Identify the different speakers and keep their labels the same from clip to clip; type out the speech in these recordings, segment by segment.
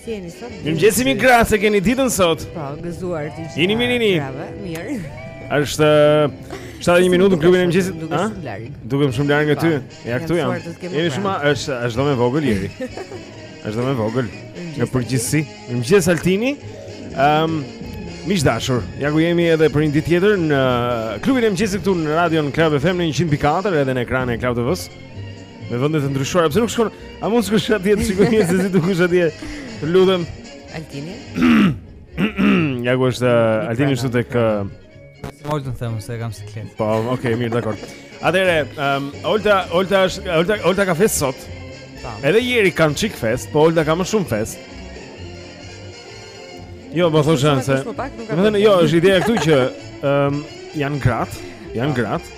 Speaker 1: Si jeni sot?
Speaker 2: Mirëmëngjes mi gra, se e keni ditën sot?
Speaker 1: Po, gëzuar ti.
Speaker 2: Jini mirë,
Speaker 1: jini. Mirë.
Speaker 2: Është 7 e 1 minutë klubi e mëngjesit. Ha? Dukem shumë larg nga ty.
Speaker 1: Po,
Speaker 2: ja këtu jam.
Speaker 1: Jemi
Speaker 2: shumë, është është dhomë e vogël Xheri. Është dhomë e vogël. Në përgjithësi, mëngjes Altini. Ehm, miq të dashur, ja ku jemi edhe për një ditë tjetër në klubin e mëngjesit këtu në Radio Club FM në 104 edhe në ekranin e Club TV-s. Me vende të ndryshuara, pse nuk shkon? A mund të shkosh atje të shikosh një çik se kush atje? Të lutem.
Speaker 1: Altini.
Speaker 2: Ja ku është eh, Altini sot tek Olta
Speaker 3: eh, të them se kam siklet.
Speaker 2: Po, okay, mirë, dakor. Atëherë, um, Olta, Olta është Olta, Olta ka festë sot.
Speaker 3: Po.
Speaker 2: Edhe Xheri ka një çik festë, po Olta ka më shumë festë. Jo,
Speaker 1: më
Speaker 2: thonë se. Domethënë, jo, është ideja këtu që um, janë gratë, janë, po, gratë.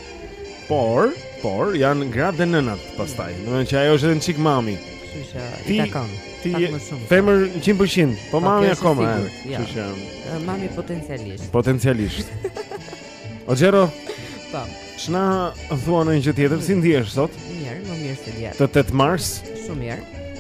Speaker 2: Por, por janë gratë dhe nënat pastaj. Domethënë që ajo është edhe një çik mami.
Speaker 1: Kështu që i takon.
Speaker 2: Ti je femër 100%, po,
Speaker 1: po
Speaker 2: mami akoma.
Speaker 1: Jo.
Speaker 2: Kështu që
Speaker 1: eh, mami potencialisht.
Speaker 2: Potencialisht. O Xhero.
Speaker 1: Po.
Speaker 2: Ç'na thua ndonjë gjë tjetër, si ndihesh sot?
Speaker 1: Mirë, më mirë se dje.
Speaker 2: Te 8 marsi.
Speaker 1: Shumë mirë.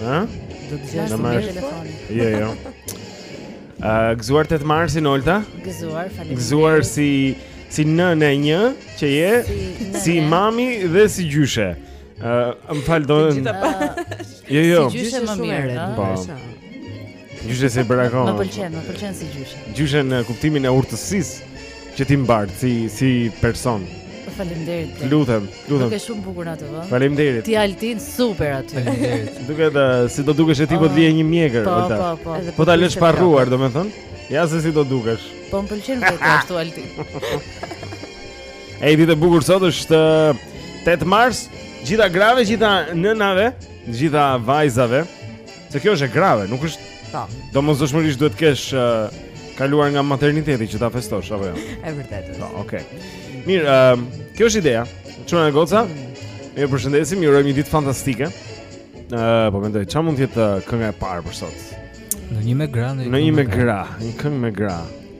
Speaker 2: Ha?
Speaker 1: Do të
Speaker 4: jesh
Speaker 2: me
Speaker 4: telefonin.
Speaker 2: Jo, jo. Ë, gëzuar tetë marsin Olta.
Speaker 4: Gëzuar, faleminderit.
Speaker 2: Gëzuar si si nënë e re që je, si mami dhe si gjyshe. Ë, më fal, do. Jo, jo.
Speaker 4: Si gjyshe më mirë,
Speaker 2: po. Gjyshe s'je bërë
Speaker 4: akoma
Speaker 2: Më
Speaker 4: pëlqen, më pëlqen si gjyshe
Speaker 2: Gjyshe në kuptimin e urtësisë që ti mbart si, si person
Speaker 4: Faleminderit
Speaker 2: Lutem, lutem
Speaker 4: Dukesh shumë bukur në TV
Speaker 2: Faleminderit
Speaker 4: Ti Altin super aty
Speaker 3: Faleminderit
Speaker 2: Duket si do dukeshe ti po të vije një mjekër
Speaker 4: Po, po, po
Speaker 1: Po,
Speaker 2: po ta lësh pa rruar, domethënë Ja se si do dukesh
Speaker 4: Po më pëlqen vërtet ashtu Altin
Speaker 2: Ej ditë e bukur sot është 8 mars Gjitha grave, gjitha nënave Gjitha vajzave Se kjo është e grave, nuk është.
Speaker 1: Po.
Speaker 2: Domosdoshmërisht duhet të kesh uh, kaluar nga materniteti që ta festosh apo jo.
Speaker 1: Është e vërtetë.
Speaker 2: Po, okay. Mirë, ë, um, kjo është ideja. Çuna e goca. Ju përshëndesim, ju urojmë një ditë fantastike. Ë, uh, po mendoj, çfarë mund të jetë uh, kënga e parë për sot?
Speaker 3: Ndonjë me gra.
Speaker 2: Ndonjë me gra, një këngë me gra.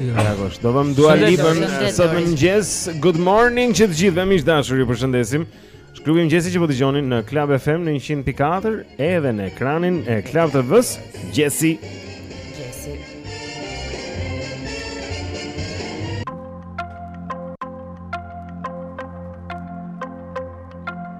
Speaker 2: Reagosh, do vëmë Dua Lipën sot në mëngjes Good morning që të gjithë dhe miq të dashur ju përshëndesim Është klubi i mëngjesit që po dëgjoni në Klab FM në 100.4 Edhe në ekranin e Klab TV-s Gjesi
Speaker 5: Gjesi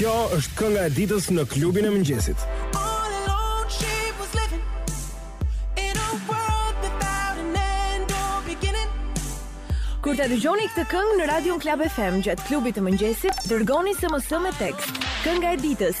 Speaker 6: Kjo është kënga e ditës në klubin e mëngjesit.
Speaker 7: Kur ta dëgjoni këtë këngë në Radio Klab FM gjatë klubit të mëngjesit, dërgoni SMS me tekst Kënga e ditës,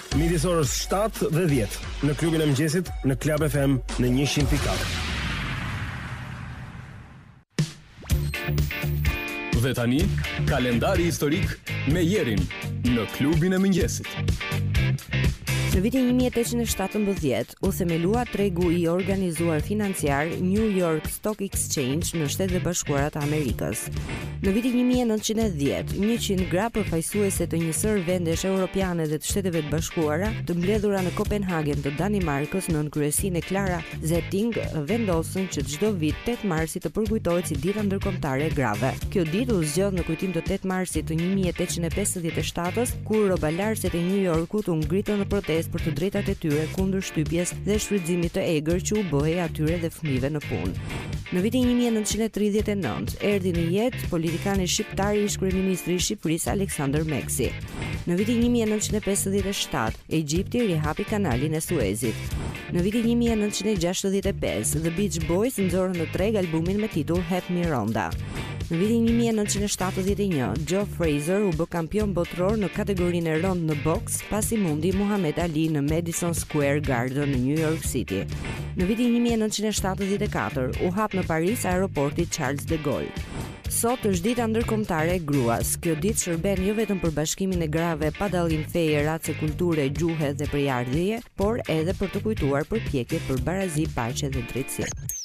Speaker 6: Midis orës 7 dhe 10 në klubin e mëngjesit në Club FM në 100.4.
Speaker 8: Dhe tani, kalendari historik me Jerin në klubin e mëngjesit.
Speaker 1: Në vitin 1817 u themelua tregu i organizuar financiar New York Stock Exchange në Shtetet e Bashkuara të Amerikës. Në vitin 1910, njëqind gra përfaqësuese të një sërë vendesh europiane dhe të Shteteve të Bashkuara, të mbledhura në Kopenhagen të Danimarkës nën kryesinë e Clara Zetkin, vendosën që çdo vit 8 marsi të përkujtohet si Dita Ndërkombëtare e Grave. Kjo ditë u zgjodh në kujtim të 8 marsit të 1857-s, kur rrobalarëset e New Yorkut u ngritën në protestë për të drejtat e tyre kundër shtypjes dhe shfrytëzimit të egër që u bëhej atyre dhe fëmijëve në punë. Në vitin 1939 erdhi në jetë politikani shqiptar ish kryeministri i Shqipërisë Aleksandër Meksi. Në vitin 1957 Egjipti rihapi kanalin e Suezit. Në vitin 1965 The Beach Boys nxorën në treg albumin me titull Help Me Rhonda. Në vitin 1971, Joe Frazier u bë kampion botëror në kategorinë e rëndë në boks pasi mundi Muhammad Ali në Madison Square Garden në New York City. Në vitin 1974 u hap në Paris aeroporti Charles de Gaulle. Sot është dita ndërkombëtare e gruas. Kjo ditë shërben jo vetëm për bashkimin e grave pa dallim feje, race, kulture, gjuhe dhe prejardhjeje, por edhe për të kujtuar përpjekjet për barazi, paqe dhe drejtësi.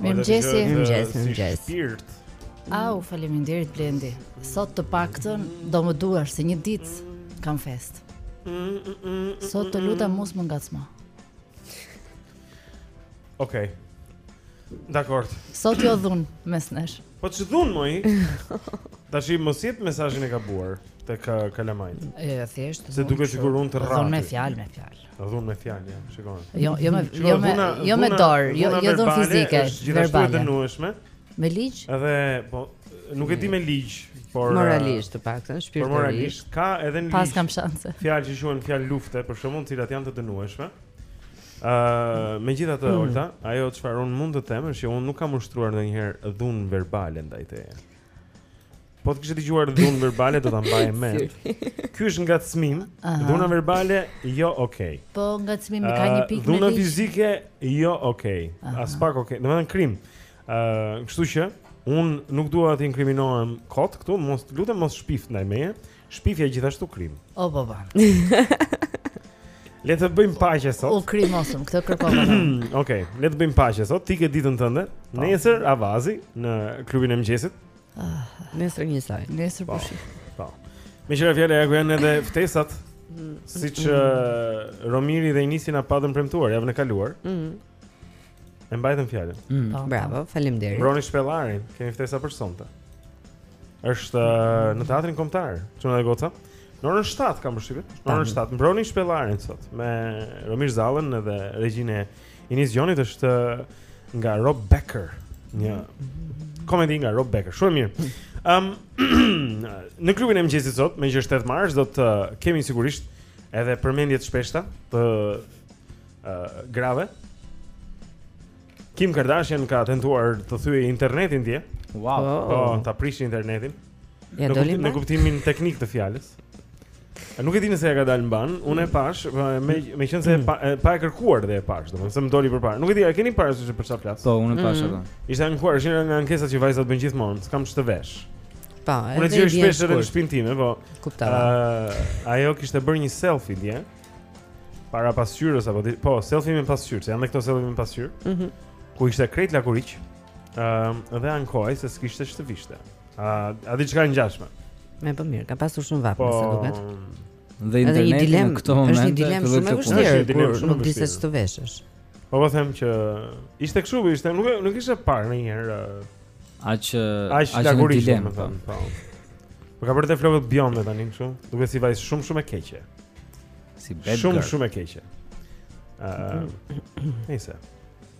Speaker 4: Mirëmëngjesi.
Speaker 1: Mirëmëngjes, mirëmëngjes.
Speaker 2: Shpirt.
Speaker 4: Au, faleminderit Blendi. Sot të paktën do më duash se një ditë kam festë. Sot të lutem mos më ngacmo.
Speaker 2: Okej. Okay. Dakor.
Speaker 4: Sot jo dhunë mes nesh.
Speaker 2: Po ç'dhunë moj? Tashi mos jep mesazhin e gabuar tek uh, kalamajt.
Speaker 4: E thjesht.
Speaker 2: Se duket sikur unë të
Speaker 4: rrah. Dhunë
Speaker 2: me
Speaker 4: fjalë, me fjalë.
Speaker 2: Dhunë me fjalë, ja, shikon.
Speaker 4: Jo, jo me jo me jo me dorë, jo jo
Speaker 2: dhunë
Speaker 4: fizike, verbale.
Speaker 2: Është gjithashtu
Speaker 4: Me ligj?
Speaker 2: Edhe po nuk e di me ligj, por
Speaker 1: moralisht të paktën shpirtërisht.
Speaker 2: Por moralisht ka edhe në ligj.
Speaker 4: Po s'kam shanse.
Speaker 2: Fjalë që quhen fjalë lufte, për shembull të cilat janë të dënueshme. Ëh, uh, megjithatë
Speaker 1: mm.
Speaker 2: Olta, ajo çfarë un mund të them është që un nuk kam ushtruar ndonjëherë dhunë verbale ndaj teje. Po të kishe dëgjuar dhunë verbale do ta mbaje mend. Ky është ngacmim, dhuna verbale jo okay.
Speaker 4: Po ngacmimi ka një pikë me
Speaker 2: Dhuna fizike jo okay. Aspak okay. Domethënë krim. Ë, kështu që un nuk dua të inkriminohem kot këtu, mos lutem mos shpif ndaj meje. Shpifja gjithashtu krim.
Speaker 4: O po po.
Speaker 2: Le të bëjmë paqe sot.
Speaker 4: U krimosëm, këtë kërkova.
Speaker 2: Okej, le të bëjmë paqe sot. Ti ke ditën tënde. Po. Nesër avazi në klubin e mëngjesit.
Speaker 1: Nesër një sajë.
Speaker 4: Nesër
Speaker 2: po. Po. Meqë ra fjala, ja ku janë edhe ftesat, mm. siç mm. Romiri dhe Inisi na patën premtuar, javën e kaluar.
Speaker 1: Mm.
Speaker 2: E mbajtën fjalën.
Speaker 1: Mm.
Speaker 4: Po, po.
Speaker 1: Bravo, faleminderit.
Speaker 2: Mbroni shpellarin, kemi ftesa për sonte. Është uh, në teatrin kombëtar, që në dhe goca. Në orën 7 kam përshtypje. Në orën 7 mbroni shpellarin sot me Romir Zallën dhe regjinë e Inis Gjonit është nga Rob Becker, një komedi nga Rob Becker. Shumë mirë. Ëm um, në klubin e mëngjesit sot, meqë është 8 mars, do të uh, kemi sigurisht edhe përmendje të shpeshta të uh, grave. Kim Kardashian ka tentuar të thyejë internetin dje.
Speaker 3: Wow.
Speaker 2: Po, oh. ta prish internetin.
Speaker 1: Ja
Speaker 2: në, kuptim, në kuptimin teknik të fjalës. Nuk e di nëse ia ka dalë mbanë, unë e pash, po, me meqenëse e pa, e pa e kërkuar dhe e pash, domethënë se më doli përpara. Nuk e di, a keni parë se për çfarë flas?
Speaker 3: Po, unë e pash mm. atë.
Speaker 2: Ishte ankuar, është një nga ankesat që vajzat bëjnë gjithmonë, s'kam ç'të vesh.
Speaker 1: Po, edhe unë dëgjoj
Speaker 2: shpesh edhe në shpinë time, po.
Speaker 1: Kuptova.
Speaker 2: Uh, ajo kishte bërë një selfie dje. Para pasqyrës apo di, po, selfie me pasqyrë, se janë këto selfie me pasqyrë.
Speaker 1: Mhm.
Speaker 2: Mm ku ishte krejt lakuriq. Ëm, uh, dhe ankohej se s'kishte ç'të vishte. A a di çka
Speaker 1: të ngjashme? Epo mirë, ka pasur shumë vapë,
Speaker 2: po,
Speaker 1: me sa duket.
Speaker 3: Dhe interneti
Speaker 1: dilem,
Speaker 3: në këto momente
Speaker 1: është një
Speaker 3: dilemë
Speaker 1: shumë e vështirë, kur
Speaker 2: shumë
Speaker 1: nuk di se ç'të veshësh.
Speaker 2: Po po them që ishte kështu, po ishte nuk nuk ishte parë ndonjëherë
Speaker 3: aq
Speaker 2: aq lakuriq, domethënë. Po. Po ka bërë dhe flokët bionde tani kështu, duket si vajzë shumë shumë e keqe.
Speaker 3: Si bad
Speaker 2: Shumë shumë e keqe. Ëh.
Speaker 3: Uh, Nëse.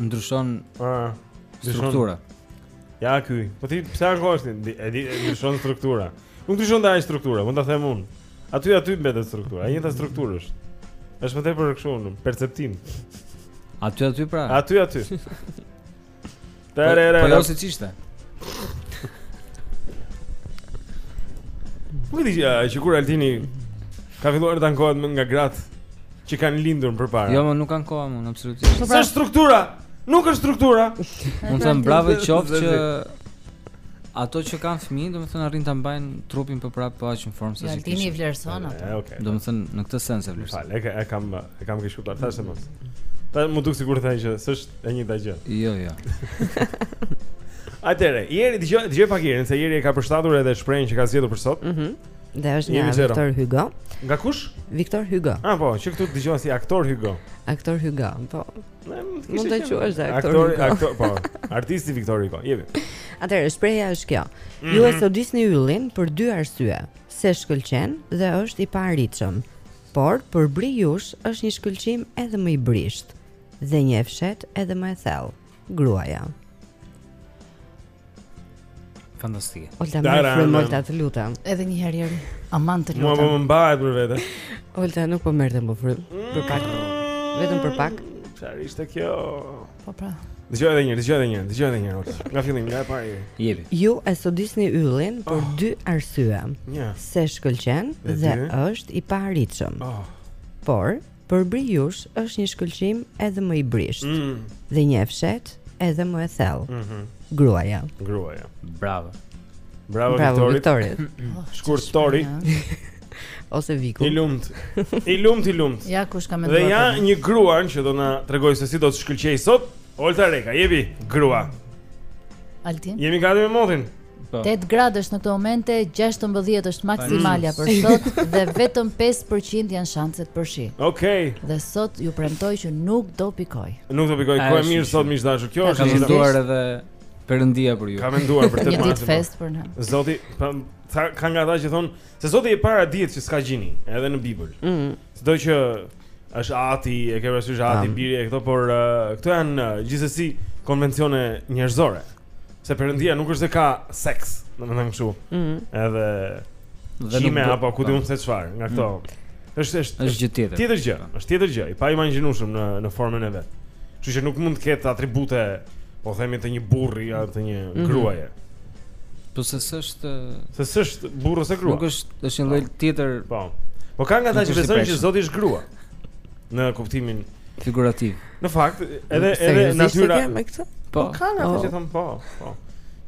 Speaker 3: ndryshon
Speaker 2: ah,
Speaker 3: struktura.
Speaker 2: Ja ky. Po ti pse ankohesh ti? E di ndryshon struktura. Nuk ndryshon ajo struktura, mund ta them unë. Aty aty mbetet struktura, e njëjta strukturë është. Është më tepër kështu në perceptim.
Speaker 3: Aty aty pra.
Speaker 2: Aty aty.
Speaker 3: Po jo si çishte.
Speaker 2: Po sikur Altini ka filluar të ankohet nga gratë që kanë lindur më përpara.
Speaker 3: Jo, më nuk kanë kohë më, absolutisht.
Speaker 2: Sa struktura? Nuk është struktura.
Speaker 3: Unë them bravo i qoftë që ato që kanë fëmijë, domethënë arrijnë ta mbajnë trupin po prapë po aq në formë se si.
Speaker 4: Altini vlerëson
Speaker 2: ato. Okej.
Speaker 3: Domethënë në këtë sens e vlerëson.
Speaker 2: Fal, e kam E kam kështu pra thashë mos. Ta më duket sikur thënë që s'është e njëjta gjë.
Speaker 3: Jo, jo.
Speaker 2: Atëre, Ieri dëgjoj dëgjoj pak Ierin se Ieri e ka përshtatur edhe shprehjen që ka zgjedhur për sot.
Speaker 1: Mhm. Mm Dhe është nga Victor Hugo.
Speaker 2: Nga kush?
Speaker 1: Victor Hugo.
Speaker 2: Ah po, që këtu dëgjova si aktor Hugo.
Speaker 1: Aktor Hugo, po.
Speaker 2: Ne mund të kishim.
Speaker 1: Mund
Speaker 2: të
Speaker 1: quash dhe aktor.
Speaker 2: Aktor,
Speaker 1: Hugo.
Speaker 2: aktor, po. Artisti Victor Hugo, jemi.
Speaker 1: Atëherë, shprehja është kjo.
Speaker 2: Mm -hmm.
Speaker 1: Ju e sodisni yllin për dy arsye, se shkëlqen dhe është i paarritshëm. Por, përbri jush është një shkëlqim edhe më i brishtë dhe një e fshehtë edhe më e thellë. Gruaja.
Speaker 3: Fantastike.
Speaker 1: Olta më frym Olta të lutem.
Speaker 4: Edhe një herë jepi. Aman të lutem.
Speaker 2: Mua po më mbahet për vete.
Speaker 1: Olta nuk po merrte më frym. Për pak. Vetëm për pak.
Speaker 2: Çfarë ishte kjo?
Speaker 4: Po pra.
Speaker 2: Dëgjoj edhe një herë, dëgjoj edhe një herë, dëgjoj edhe një herë. Nga fillimi, nga e para jepi.
Speaker 3: Jepi.
Speaker 1: Ju e sodisni yllin për oh. dy arsye.
Speaker 2: Një.
Speaker 1: Se shkëlqen
Speaker 2: dhe,
Speaker 1: dhe është i paarritshëm.
Speaker 2: Oh.
Speaker 1: Por, përbri jush është një shkëlqim edhe më i brishtë.
Speaker 2: Mm.
Speaker 1: Dhe një e fshehtë edhe më e thellë.
Speaker 2: Mhm.
Speaker 1: Mm Gruaja.
Speaker 2: Gruaja.
Speaker 3: Bravo.
Speaker 2: Bravo,
Speaker 1: Bravo
Speaker 2: Viktorit.
Speaker 1: Viktorit.
Speaker 2: Shkurt Tori.
Speaker 1: Ose Viku.
Speaker 2: I lumt. I lumt, i lumt.
Speaker 4: Ja kush e ka menduar.
Speaker 2: Dhe ja
Speaker 4: për...
Speaker 2: një grua që do na tregojë se si do të shkëlqejë sot. Olta Reka, jepi grua.
Speaker 4: Altin.
Speaker 2: Jemi gati me motin.
Speaker 3: 8 po.
Speaker 4: gradë është në këto momente, 16 është maksimalja për sot dhe vetëm 5% janë shanset për shi.
Speaker 2: Okej. Okay.
Speaker 4: Dhe sot ju premtoj që nuk do pikoj.
Speaker 2: Nuk do pikoj, kjo e mirë sot miq të dashur. Kjo është
Speaker 3: menduar edhe Perëndia për ju.
Speaker 2: Ka menduar për të marrë.
Speaker 4: Një ditë feste për ne.
Speaker 2: Zoti, po, ka nga ata që thonë Se zoti e para dihet që s'ka gjini, edhe në Bibël. Ëh.
Speaker 1: Mm.
Speaker 2: Sado që është ati, e ke parasysh ati
Speaker 1: Tam.
Speaker 2: biri e këto, por uh, këto janë uh, gjithsesi konvencione njerëzore. Se Perëndia nuk është se ka seks, domethënë kështu.
Speaker 1: Ëh.
Speaker 2: Edhe
Speaker 3: Dhe
Speaker 2: qime apo ku
Speaker 3: di
Speaker 2: unë se çfarë, nga këto. Është është
Speaker 3: është gjë tjetër.
Speaker 2: Tjetër gjë, është tjetër gjë, i paimagjinueshëm në në formën e vet. Kështu që nuk mund të ketë atribute, po themi të një burri apo të një
Speaker 1: mm -hmm.
Speaker 2: gruaje.
Speaker 3: Po se s'është
Speaker 2: se s'është burrë ose grua.
Speaker 3: Nuk është, është një lloj po. tjetër.
Speaker 2: Po. Po ka nga ata që besojnë që Zoti është grua. Në kuptimin
Speaker 3: figurativ.
Speaker 2: Në fakt, edhe edhe natyra.
Speaker 3: Po.
Speaker 2: po, ka nga
Speaker 1: po.
Speaker 2: që thonë po, po.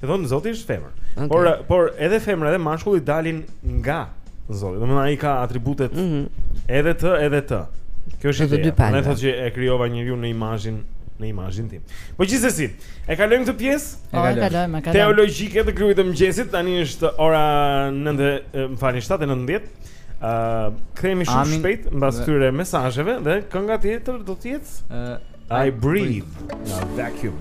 Speaker 2: Që thonë Zoti është femër.
Speaker 1: Okay.
Speaker 2: Por por edhe femra edhe mashkulli dalin nga Zoti. Domethënë ai ka atributet
Speaker 1: mm -hmm.
Speaker 2: edhe të, edhe të. Kjo është ideja. Se thotë që e krijova njeriun në imazhin në imazhin tim. Po gjithsesi, e kalojmë këtë pjesë?
Speaker 4: Po, e kalojmë, e kalojmë.
Speaker 2: Teologjike të klubit të mëngjesit, tani është ora 9, më falni, 7:19. Ë, uh, kthehemi shumë
Speaker 3: Amin.
Speaker 2: shpejt mbas këtyre mesazheve dhe kënga tjetër do të jetë
Speaker 3: uh,
Speaker 2: I,
Speaker 5: I breathe. breathe. Nga Vacuum.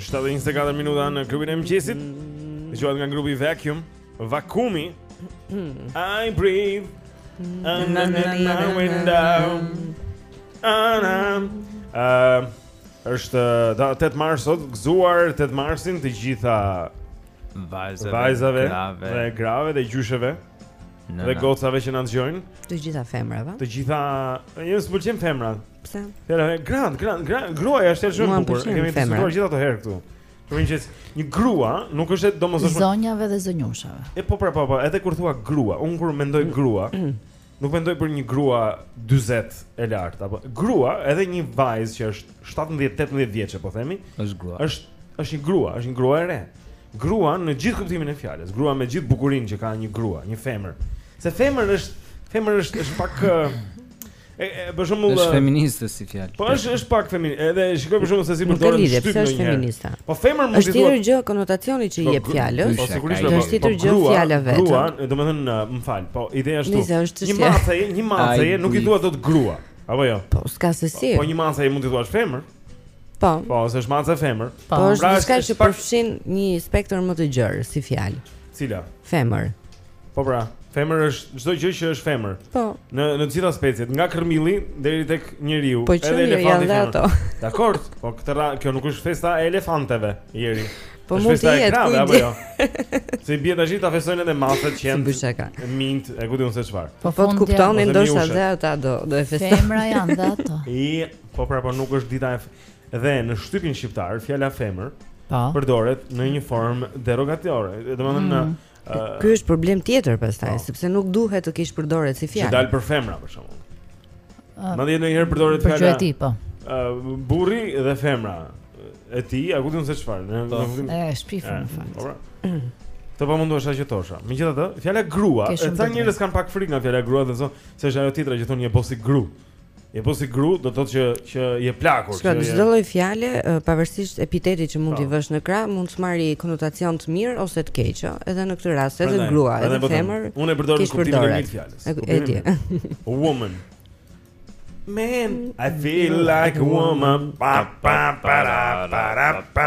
Speaker 2: 7:24 minuta në klubin e mëngjesit. Dëgjuat nga grupi Vacuum, Vakumi. I breathe under my window. Ana. Ëm është data 8 mars sot, gëzuar 8 marsin të gjitha
Speaker 3: vajzave,
Speaker 2: vajzave dhe grave dhe gjysheve. Edhe gocave që na dëgjojnë.
Speaker 1: Të gjitha femrave.
Speaker 2: Të gjitha, jo s'më pëlqen femrat.
Speaker 1: Pse?
Speaker 2: Fjala e grand, grand, grand, gruaja është shumë e bukur.
Speaker 1: Ne
Speaker 2: kemi diskutuar gjithë ato herë këtu. Për një çikë, një grua nuk është domosdoshmërisht.
Speaker 4: Zonjave dhe zonjushave.
Speaker 2: E po pra po, po, edhe kur thua grua, un kur mendoj grua, nuk mendoj për një grua 40 e lart apo grua, edhe një vajzë që është 17, 18 vjeçe po themi.
Speaker 3: Është grua.
Speaker 2: Është është një grua, është një grua e re. Grua në gjithë kuptimin e fjalës, grua me gjithë bukurinë që ka një grua, një femër. Se femër është, femër është është pak e për shembull
Speaker 3: është feministe si fjalë.
Speaker 2: Po është është pak feministe. Edhe shikoj për shembull se si përdoret
Speaker 1: në
Speaker 2: shtypin.
Speaker 1: Nuk është feministe.
Speaker 2: Po femër mund
Speaker 1: të
Speaker 2: thotë. Është
Speaker 1: tjetër gjë konotacioni që i jep
Speaker 2: po,
Speaker 1: fjalës.
Speaker 2: Po sigurisht po, është
Speaker 1: tjetër
Speaker 2: po,
Speaker 1: gjë fjala vetë.
Speaker 2: Grua, domethënë, më fal, po ideja është
Speaker 1: kjo.
Speaker 2: Një mace, një mace, nuk i thua dot grua. Apo jo?
Speaker 1: Po, s'ka se si.
Speaker 2: Po një mace mund t'i thuash femër.
Speaker 1: Po.
Speaker 2: Po, se është mace femër.
Speaker 4: Po,
Speaker 1: pra, është diçka që përfshin një spektër më të gjerë si fjalë.
Speaker 2: Cila?
Speaker 1: Femër.
Speaker 2: Po pra, femër është çdo gjë që është femër.
Speaker 1: Po.
Speaker 2: Në në të gjitha speciet, nga kërmilli deri tek njeriu,
Speaker 1: po, edhe elefanti. Po, janë ato.
Speaker 2: Dakor, po këtë radhë, kjo nuk është festa e elefanteve, ieri.
Speaker 1: Po mund të jetë grave
Speaker 2: apo jo? Se s'bie tash ta festojnë edhe macet
Speaker 1: që
Speaker 2: janë.
Speaker 1: Si
Speaker 2: ka. Minjtë, e ku di unë se çfarë.
Speaker 4: Po
Speaker 1: po
Speaker 2: kuptoj,
Speaker 1: ndoshta dhe ata do do e festojnë.
Speaker 4: Femra janë dhe ato.
Speaker 2: E po pra po nuk është dita e dhe në shtypin shqiptar fjala femër
Speaker 4: po.
Speaker 2: përdoret në një formë derogatore. Domethënë
Speaker 4: mm.
Speaker 1: Ky është problem tjetër pastaj,
Speaker 2: po.
Speaker 1: sepse nuk duhet të keqpërdoret si
Speaker 2: fjalë. Si
Speaker 1: dal
Speaker 2: për femra për shembull.
Speaker 4: Ah,
Speaker 2: Madje ndonjëherë përdoret fjala.
Speaker 4: Për çfarë po?
Speaker 2: Ë burri dhe femra e tij, a ku di unë se çfarë? Ne
Speaker 3: po.
Speaker 2: nuk dimë.
Speaker 4: Ë është
Speaker 2: pifë
Speaker 4: në fakt.
Speaker 2: Po. Pra. Të pa mundu është ajo që thosha me grua.
Speaker 4: Edhe
Speaker 2: njerëzit kanë pak frikë nga fjala grua dhe zonjë. Se është ajo tjetra që thonë, e po si gru E po si gru do të thotë që që je plakur, që je.
Speaker 1: Çdo lloj fjale, pavarësisht epitetit që mund t'i
Speaker 2: po.
Speaker 1: vësh në krah, mund të marrë konotacion të mirë ose të keq, ëh, edhe në këtë rast, edhe grua, edhe
Speaker 2: po
Speaker 1: femër.
Speaker 2: Unë e përdor në kuptimin e mirë të fjalës.
Speaker 1: E di.
Speaker 2: A woman. Man, I feel like a woman. Pa pa pa pa pa pa.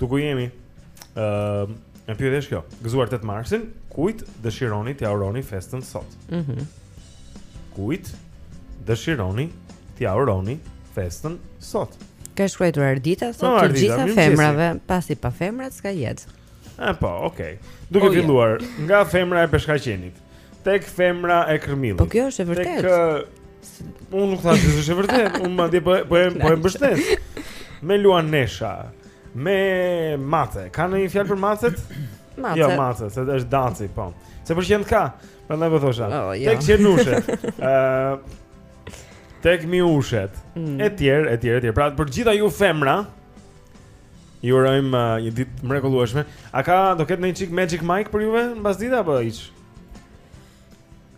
Speaker 2: Te ku jemi? Ëm, uh, e pyetja është kjo. Gëzuar 8 marsin, kujt dëshironi t'ia uroni festën sot?
Speaker 1: Mhm.
Speaker 2: Mm kujt dëshironi t'ia uroni festën sot?
Speaker 1: Ka shkruar Ardita, thotë no,
Speaker 2: të
Speaker 1: gjitha femrave, pasi pa femrat s'ka jetë.
Speaker 2: E po, okay. Duke
Speaker 1: oh,
Speaker 2: filluar yeah. nga femra e peshkaqenit. Tek femra e kërmillit.
Speaker 1: Po kjo është e vërtetë.
Speaker 2: Tek uh, unë nuk thashë se është e vërtetë, unë madje po po e po e mbështes. Me luanesha, me mace. Ka ndonjë fjalë për macet?
Speaker 1: Mace.
Speaker 2: Jo, mace, se është daci, po. Se për qentë ka, prandaj po thosha.
Speaker 1: Oh, jo.
Speaker 2: Tek qenushet. Ëh, uh, tek miushet.
Speaker 1: Mm.
Speaker 2: Etj, etj, etj. Pra për gjitha ju femra, Ju urojmë uh, një ditë të mrekullueshme. A ka do ketë një çik Magic Mike për juve mbasdite apo hiç?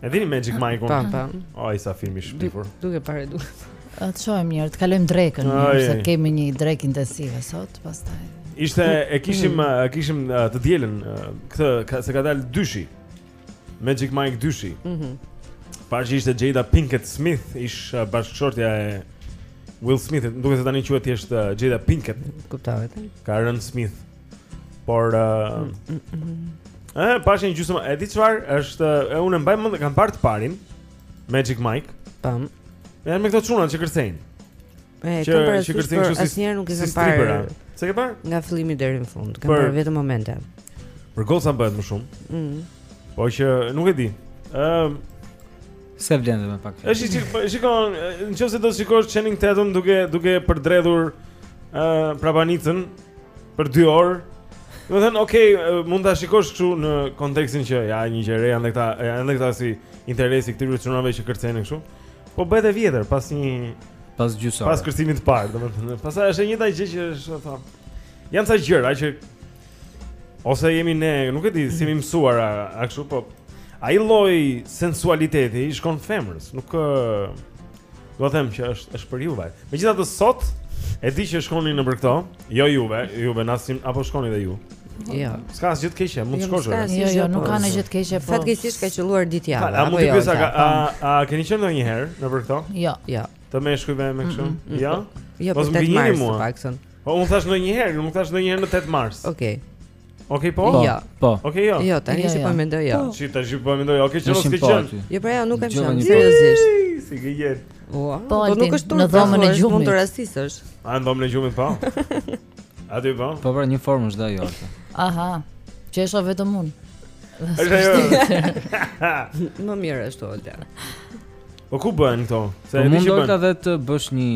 Speaker 2: E dini Magic Mike-un?
Speaker 1: Po, po.
Speaker 2: Oj, sa film i shpifur.
Speaker 1: Dukej pra dukej.
Speaker 4: Atë të shohim njëherë, të kalojmë drekën, se kemi një drekë intensive sot, pastaj.
Speaker 2: Ishte e kishim e kishim të dielën këtë se ka dalë dyshi. Magic Mike Dyshi.
Speaker 1: Mhm.
Speaker 2: Mm Pashë që ishte Jada Pinkett Smith, ish uh, bashkëshortja e Will Smith, duke se tani quhet thjesht uh, Jada Pinkett.
Speaker 1: Kuptove ti.
Speaker 2: Ka rënë Smith. Por uh, Eh, pashë një gjysmë. E di çfarë? Është e unë e mbaj mend e kam parë të parin Magic Mike.
Speaker 1: Po.
Speaker 2: Janë me këto çunat që kërcejnë.
Speaker 1: E
Speaker 2: që që
Speaker 1: kërcen
Speaker 2: kështu si
Speaker 1: asnjëherë nuk e kam parë.
Speaker 2: S'e ke parë?
Speaker 1: Nga fillimi deri në fund, kam parë vetëm momente.
Speaker 2: Për goca bëhet më shumë.
Speaker 1: Ëh. Mm.
Speaker 2: Po që nuk e di. Ëm
Speaker 3: S'ia vlen dhe me pak fjalë.
Speaker 2: Është shikon, shikon, nëse do të shikosh Channing Tatum duke duke përdredhur ë uh, prapanicën për 2 orë. Domethënë, ok, mund ta shikosh kështu në kontekstin që ja një gjë e re janë këta, janë këta si interesi këtyre çunave që kërcejnë kështu. Po bëhet e vjetër pas një
Speaker 3: Pas gjysmë ore.
Speaker 2: Pas kërcimit të parë, domethënë. Pastaj është e njëjta gjë që është ato. Janë ca gjëra që ose jemi ne, nuk e di, s'jemi mësuar a kështu, po ai lloj sensualiteti i shkon femrës, nuk do të them që është është për juve. Megjithatë sot e di që shkoni nëpër këto, jo juve, juve na sillni apo shkoni dhe ju.
Speaker 1: Jo.
Speaker 2: S'ka asgjë të keqe, mund të
Speaker 1: jo,
Speaker 2: shkosh.
Speaker 4: Jo, jo, nuk ka asgjë të keqe, po.
Speaker 1: Fatkeqësisht ka qëlluar ditë javë.
Speaker 2: A mund të pyes a a a keni qenë ndonjëherë nëpër këto?
Speaker 4: Jo,
Speaker 1: jo.
Speaker 2: Të më shkruajmë me kështu. Jo.
Speaker 1: Jo, po të
Speaker 2: marrë së
Speaker 1: paktën.
Speaker 2: Po unë thashë ndonjëherë, nuk thashë ndonjëherë në 8 mars.
Speaker 1: Okej.
Speaker 2: Okej po?
Speaker 1: Po. Ja.
Speaker 3: Po.
Speaker 2: Okej jo.
Speaker 1: Jo, tani
Speaker 4: si
Speaker 1: po mendoj jo.
Speaker 2: Si tash po mendoj, okej, çfarë
Speaker 3: s'ke
Speaker 2: qenë?
Speaker 1: Jo, pra ja nuk kam qenë seriozisht.
Speaker 2: S'ke
Speaker 1: qenë?
Speaker 4: Po,
Speaker 1: po nuk është turp në
Speaker 4: dhomën e
Speaker 1: gjumit. Mund të rastisësh.
Speaker 2: A në dhomën e gjumit po? A ti po?
Speaker 3: Po pra një formë është dhe ajo Olta
Speaker 4: Aha, qesha vetëm unë
Speaker 2: është ajo
Speaker 1: Më mirë ashtu Olta
Speaker 2: Po ku bëhen këto? Se
Speaker 3: po mund Olta dhe të bësh një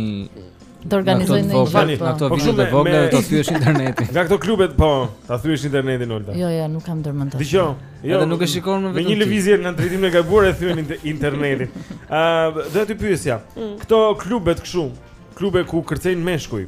Speaker 4: të
Speaker 3: organizojnë
Speaker 4: një gjë.
Speaker 3: Në këto
Speaker 2: po. vite
Speaker 3: të vogla
Speaker 2: do
Speaker 3: të thyesh internetin.
Speaker 2: Nga këto klubet po, ta thyesh internetin Olta.
Speaker 4: Jo, jo, nuk kam ndërmend ta.
Speaker 2: Dëgjo. Jo,
Speaker 3: edhe nuk e shikon më vetëm.
Speaker 2: Me
Speaker 3: një
Speaker 2: lëvizje në drejtimin e gabuar e thyen internetin. Ëh, do të pyesja. Mm. Këto klubet këtu, klube ku kërcejnë meshkuj.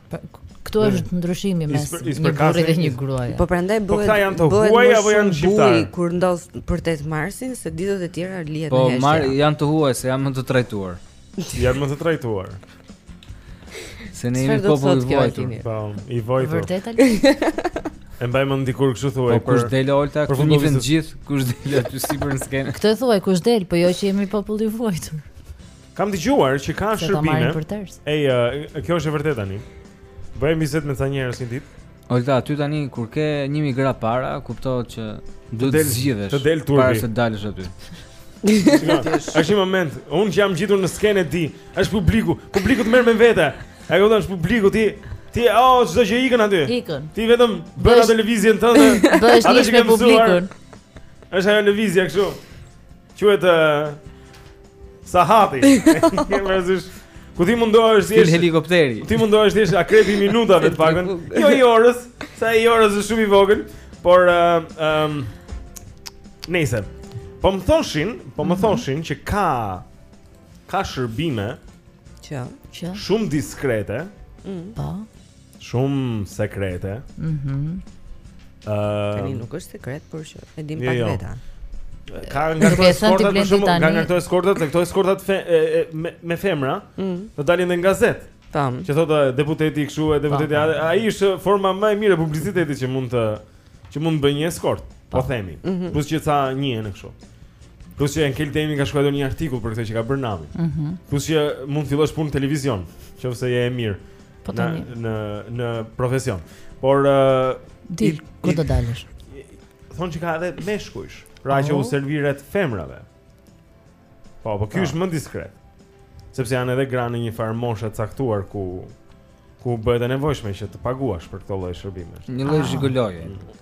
Speaker 4: Këtu është ndryshimi mes një burri dhe një gruaje.
Speaker 1: Po prandaj
Speaker 2: po
Speaker 1: bëhet.
Speaker 2: Po këta janë të huaj apo janë shqiptar?
Speaker 1: Kur ndodh për 8 marsin, se ditët e tjera lihet
Speaker 3: po,
Speaker 1: në heshtje.
Speaker 3: Po më janë të huaj se janë më të trajtuar.
Speaker 2: Janë më të trajtuar.
Speaker 3: Se ne jemi popull i
Speaker 1: vuajtur.
Speaker 2: Po, i vuajtur.
Speaker 4: Vërtet ali.
Speaker 2: E mbaj mend dikur kështu thuaj.
Speaker 3: Po kush del Olta, kush
Speaker 2: një
Speaker 3: vend gjithë, kush del aty sipër në skenë.
Speaker 4: Këtë thuaj kush del, po jo që jemi popull i vuajtur.
Speaker 2: Kam dëgjuar që ka shërbime. Ej, uh, kjo është e vërtetë tani. Bëjmë bisedë me ca njerëz një ditë.
Speaker 3: Olta, ty tani kur ke 1000 gra para, kuptohet që duhet të zgjidhesh.
Speaker 2: Të del turbi.
Speaker 3: Para se të dalësh aty.
Speaker 2: Është një moment, unë që jam ngjitur në skenë e di, është publiku, publiku të merr me vete. E kupton është publiku ti, Ti oh çdo gjë ikën aty.
Speaker 4: Ikën.
Speaker 2: Ti vetëm bën atë lëvizjen tënde.
Speaker 4: Bëhesh
Speaker 2: një
Speaker 4: me publikun.
Speaker 2: Është ajo lëvizja kështu. Quhet Sahati. Ke mësuar Ku ti mundohesh
Speaker 3: të
Speaker 2: jesh
Speaker 3: helikopteri?
Speaker 2: Ku ti mundohesh të jesh akrepi i minutave të paktën? Jo i orës, se i orës është shumë i vogël, por ëm um, nëse po më thoshin, po më mhm. thoshin që ka ka shërbime
Speaker 1: që
Speaker 4: që
Speaker 2: shumë diskrete. Mm.
Speaker 4: Po.
Speaker 2: Shumë sekrete.
Speaker 4: Mhm.
Speaker 1: Mm
Speaker 2: Tani
Speaker 1: nuk është sekret, por që e dim
Speaker 2: jo,
Speaker 1: pak
Speaker 2: jo.
Speaker 1: vetë.
Speaker 2: Ka nga këto eskorta për shembull,
Speaker 4: ka
Speaker 2: nga këto eskorta, dhe këto eskorta fe, e, e, me, me femra,
Speaker 1: mm.
Speaker 2: dalin dhe në gazetë.
Speaker 1: Tam.
Speaker 2: Që thotë deputeti kështu, e deputeti ai është forma më e mirë e publicitetit që mund të që mund të bëjë një eskort, po themi.
Speaker 1: Mm -hmm.
Speaker 2: Plus që ca një në kështu. Plus që Enkel Demi ka shkruar një artikull për këtë që ka bërë namin.
Speaker 4: Mm -hmm.
Speaker 2: Plus që mund të fillosh punë në televizion, nëse je e mirë.
Speaker 4: Po tani
Speaker 2: në në profesion. Por
Speaker 4: uh,
Speaker 2: ti
Speaker 4: ku do të dalësh?
Speaker 2: Thonë që ka edhe meshkujsh, pra që u po. serviret femrave. Po, po ky është më diskret. Sepse janë edhe gra në një farë moshe të caktuar ku ku bëhet e nevojshme që të paguash për këto lloj shërbimesh.
Speaker 3: Një lloj
Speaker 4: ah.
Speaker 3: zhigoloje.
Speaker 1: Mm.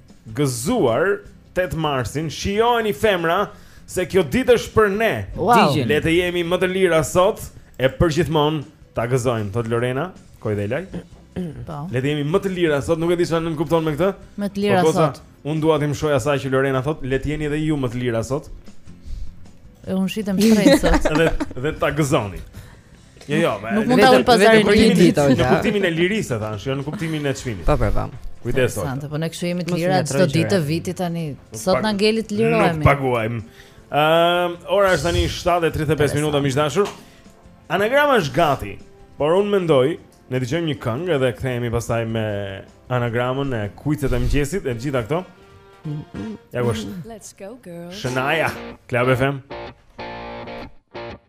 Speaker 2: gëzuar 8 marsin, shijojeni femra se kjo ditë është për ne.
Speaker 4: Wow.
Speaker 2: Le të jemi më të lira sot e përgjithmonë ta gëzojmë, thotë Lorena Kojdelaj.
Speaker 4: Po.
Speaker 2: Le të jemi më të lira sot, nuk e di çfarë nënkupton me këtë.
Speaker 4: Më të lira
Speaker 2: po,
Speaker 4: sot.
Speaker 2: Unë dua t'i mëshoj asaj që Lorena thotë, le të jeni edhe ju më të lira sot.
Speaker 4: E unë shitem shtrenjtë sot.
Speaker 2: dhe dhe ta gëzoni. Jo, jo,
Speaker 4: nuk mund ta ul pazarin
Speaker 1: për një ditë.
Speaker 2: Në kuptimin e lirisë e thashë, jo në kuptimin e çmimit.
Speaker 1: Po, po, po.
Speaker 2: Kujdes sot.
Speaker 4: Sante, po ne kështu jemi të lira çdo ditë të vitit tani. Sot na ngeli të lirohemi.
Speaker 2: Nuk paguajmë. Ëm, ehm, ora është tani 7:35 minuta miq të dashur. Anagrama është gati, por unë mendoj, ne dëgjojmë një këngë dhe kthehemi pastaj me anagramën e kuizet e mëngjesit e gjitha këto. Ja kush.
Speaker 7: Let's go girls.
Speaker 2: Shania, Club FM.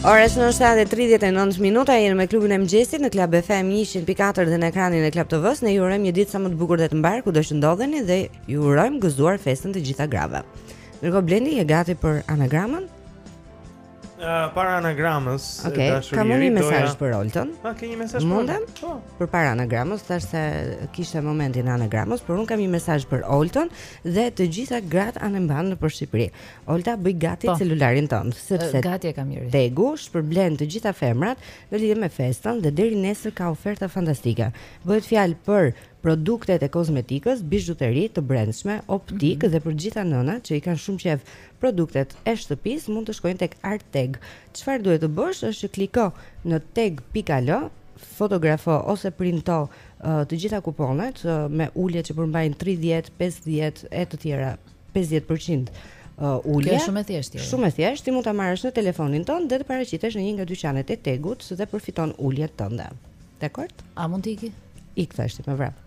Speaker 1: Ora është në 7:39 minuta jemi me klubin e mëngjesit në Club FM 104 dhe në ekranin e Club TV-s ne ju urojmë një ditë sa më të bukur dhe të mbarë kudo që ndodheni dhe ju urojmë gëzuar festën të gjitha grave. Ndërkohë Blendi je gati për anagramën?
Speaker 2: Uh, para anagramës
Speaker 1: okay.
Speaker 2: dashur
Speaker 1: Kam një mesazh
Speaker 2: doja...
Speaker 1: për Oltën.
Speaker 2: A ke një mesazh?
Speaker 1: Mundem?
Speaker 2: Po.
Speaker 1: Për para anagramës, thashë se kishte momentin e anagramës, por un kam një mesazh për Oltën dhe të gjitha gratë anembanë në Shqipëri. Olta bëj gati
Speaker 4: po.
Speaker 1: celularin tënd, sepse
Speaker 4: uh, gati e kam mirë.
Speaker 1: Tegu shpërblen të gjitha femrat në lidhje me festën dhe deri nesër ka oferta fantastike. Bëhet fjalë për produktet e kozmetikës, bizhuteri, të brendshme, optikë mm -hmm. dhe për gjithë nënat që i kanë shumë qejf Produktet e shtëpisë mund të shkojnë tek Art Teg. Çfarë duhet të bësh është që kliko në teg.al, fotografo ose printo të gjitha kuponet me ulje që përmbajnë 30, 50 e të tjera, 50% uh, ulje.
Speaker 4: Kaq shumë e thjeshtë.
Speaker 1: Shumë e thjeshtë, ti mund ta marrësh në telefonin tënd dhe ta paraqitësh në një nga dyqanet e Tegut dhe përfiton uljet tënde. Dakord?
Speaker 4: A mund të iki?
Speaker 1: Ik thashë me vrap.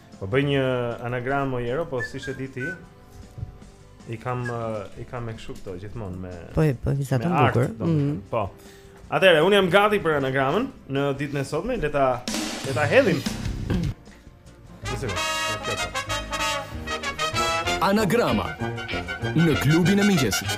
Speaker 4: Po
Speaker 2: bëj një anagramë o Jero, po siç e di ti, i kam i kam me kështu këto gjithmonë me
Speaker 1: Po e po
Speaker 2: vizaton
Speaker 1: bukur. Mhm.
Speaker 2: Po. Atëherë un jam gati për anagramën në ditën e sotme, le ta le ta hedhim.
Speaker 8: Anagrama në klubin e mëngjesit.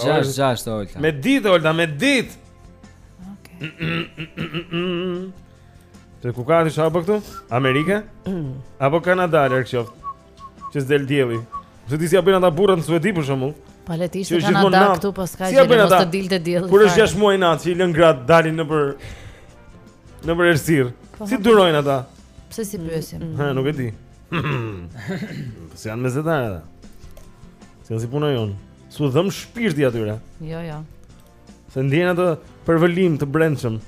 Speaker 2: 6 6
Speaker 3: Olta.
Speaker 2: Me ditë Olta, me ditë.
Speaker 4: Okej.
Speaker 2: Okay. Se ku ka ti çfarë bë këtu? Amerika? Apo Kanada, larg qoftë. Që s'del dielli. S'e di si ia bëjnë ata burrat në Suedi për shembull.
Speaker 4: Po le të ishte Kanada këtu pas
Speaker 2: po ka
Speaker 4: gjë mos të dilte dielli.
Speaker 2: Kur është 6 muaj natë që i lënë gratë dalin në për në për errësirë.
Speaker 4: Po,
Speaker 2: si
Speaker 4: po.
Speaker 2: durojnë ata?
Speaker 4: Pse s'i pyesim?
Speaker 2: Ha, nuk e di. Po s'janë mesdhetarë ata. S'janë si puna jonë? S'u dhemb shpirti atyre.
Speaker 4: Jo, jo.
Speaker 2: S'e ndjejnë atë përvëlim të brendshëm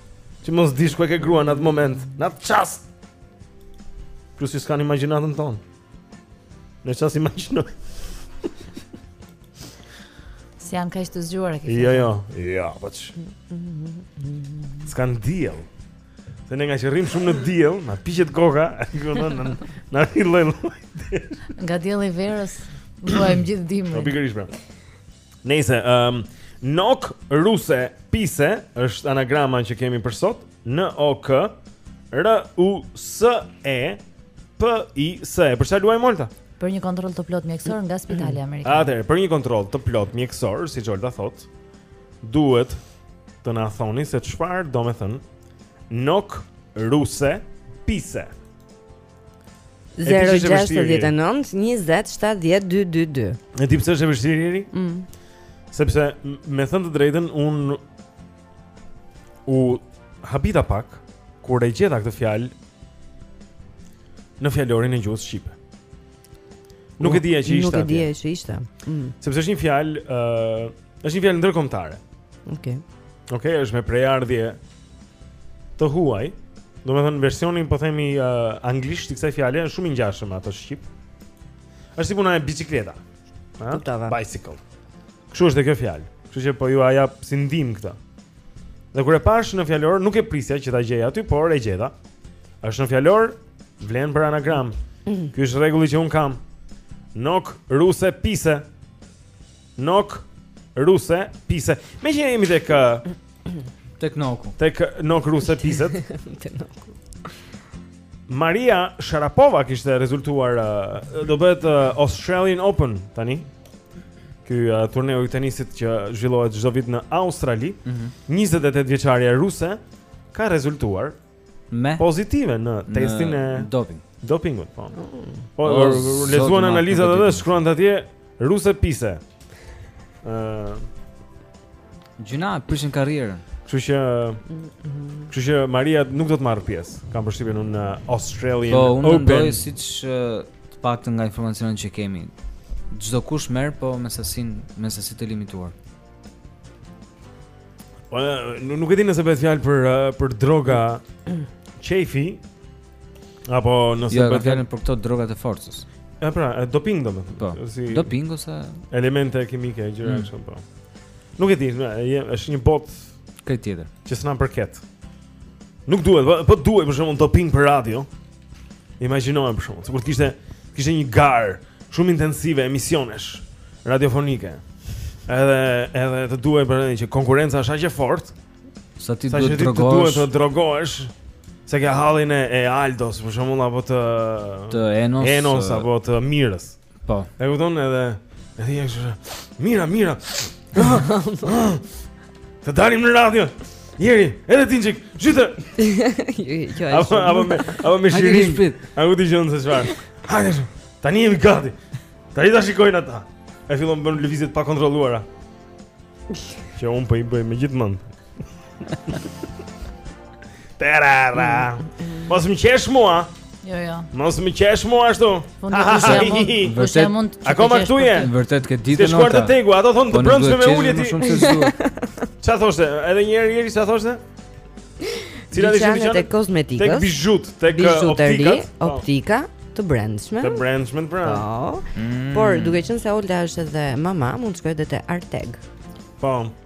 Speaker 2: që mos dish ku e ke gruan atë moment, në atë çast. Plus që s'kanë imagjinatën tonë. Në çast
Speaker 4: imagjinojnë. S'janë kaq të zgjuar e ke.
Speaker 2: Jo, jo. Jo, po ç. S'kanë diell. Se ne ngaqë rrimë shumë në diell, na piqet koka, domethënë na i lloj lloj.
Speaker 4: Nga dielli i verës vuajmë gjithë dimrin.
Speaker 2: Po pikërisht pra. Nëse ëm um, Nok Ruse Pise është anagrama që kemi për sot, N O K R U S E P I S E. Për sa luajmë Olta?
Speaker 4: Për një kontroll të plotë mjekësor nga Spitali Amerikan.
Speaker 2: Atëherë, për një kontroll të plotë mjekësor, siç Olta thotë, duhet të na thoni se çfarë domethënë nok ruse pise. 0-6-19-27-12-2 E di pse është e vështirë Jeri?
Speaker 1: Mm.
Speaker 2: Sepse me thënë të drejtën Unë U habita pak Kur e gjeta këtë fjalë Në fjalorin e gjuhës shqipe Nuk e dija që ishte
Speaker 1: Nuk e dija që ishte mm.
Speaker 2: Sepse është një fjalë uh, Është një fjalë ndërkombëtare.
Speaker 1: Okej. Okay.
Speaker 2: Okej, okay, është me prejardhje të huaj. Domethënë versioni po themi uh, anglisht i kësaj fjale është shumë i ngjashëm me atë shqip. Është si puna e bicikleta. Ha? Bicycle. Kështu është kjo fjalë. Kështu që po jua jap si ndihmë këtë. Dhe kur e pashë në fjalor nuk e prisja që ta gjeja aty, por e gjeta. Është në fjalor vlen për anagram. Mm. Ky është rregulli që unë kam. Nok ruse pise. Nok ruse pise. Meqë jemi tek
Speaker 3: tek noku.
Speaker 2: Tek nok ruse piset. Tek noku. Maria Sharapova kishte rezultuar uh, do bëhet uh, Australian Open tani. Ky uh, turneu i tenisit që zhvillohet çdo vit në Australi.
Speaker 3: Mm -hmm.
Speaker 2: 28 vjeçarja ruse ka rezultuar
Speaker 3: me
Speaker 2: pozitive në testin e
Speaker 3: doping.
Speaker 2: Dopingut, po.
Speaker 3: Mm.
Speaker 2: Po,
Speaker 3: lexuan
Speaker 2: analizat edhe shkruan atje ruse pise. Ëh.
Speaker 3: Uh, Gjynah prishin karrierën.
Speaker 2: Kështu që Kështu që Maria nuk do të marrë pjesë. Kam përshtypjen unë në Australian
Speaker 3: po,
Speaker 2: Open.
Speaker 3: Po, unë mendoj siç të paktën nga informacionet që kemi. Çdokush merr po me sasinë, me sasi të limituar.
Speaker 2: Po nuk e di nëse bëhet fjalë për uh, për droga qejfi apo nëse
Speaker 3: jo,
Speaker 2: bëhet
Speaker 3: fjalë për këto drogat e forcës.
Speaker 2: E pra, e doping domethënë.
Speaker 3: Po.
Speaker 2: Si
Speaker 3: doping ose
Speaker 2: elemente kimike gjëra
Speaker 3: mm.
Speaker 2: kështu po. Nuk e di, është një botë
Speaker 3: krejt tjetër
Speaker 2: që s'na përket. Nuk duhet, po po duhet për shembull doping për radio. Imagjinoje për shembull, sikur të kishte kishte një garë shumë intensive emisionesh radiofonike. Edhe edhe të duhej për shembull që konkurrenca është aq e fortë
Speaker 3: sa ti duhet të
Speaker 2: drogohesh. Sa ti
Speaker 3: duhet
Speaker 2: të drogohesh. Se ke hallin e Aldos, për shembull, apo të
Speaker 3: të Enos,
Speaker 2: Enos apo të Mirës.
Speaker 3: Po.
Speaker 2: E kupton edhe edhe ja kështu. Mira, mira. Të dalim në radio. Eri, edhe ti çik. Gjithë.
Speaker 1: Jo,
Speaker 2: apo apo me apo me
Speaker 3: shiringë.
Speaker 2: A u dëgjon se çfarë? Hajde. Tani jemi gati. Tani ta shikojnë ata. E fillon bën lëvizje të pakontrolluara. Që unë po i bëj me gjithë mend. Terara. Mos më qesh mua.
Speaker 4: Jo, jo.
Speaker 2: Mos më qesh mua ashtu.
Speaker 4: Po nuk e jam unë. Po se mund.
Speaker 2: Akoma këtu je.
Speaker 3: Vërtet ke ditën Olta.
Speaker 2: Ti shkuar te TEG-u, ato thon të
Speaker 3: po
Speaker 2: brendshme me ulje ti. Çfarë thoshte? Edhe një herë Eri ça thoshte? Cila
Speaker 1: ishte dyqani?
Speaker 2: Tek
Speaker 1: kozmetikës.
Speaker 2: Tek bijut, tek optika. Po.
Speaker 1: Optika të brendshme.
Speaker 2: Të brendshme pra.
Speaker 1: Po.
Speaker 2: Mm.
Speaker 1: Por duke qenë se Olta është edhe mama, mund të shkojë edhe te Arteg.
Speaker 2: Po.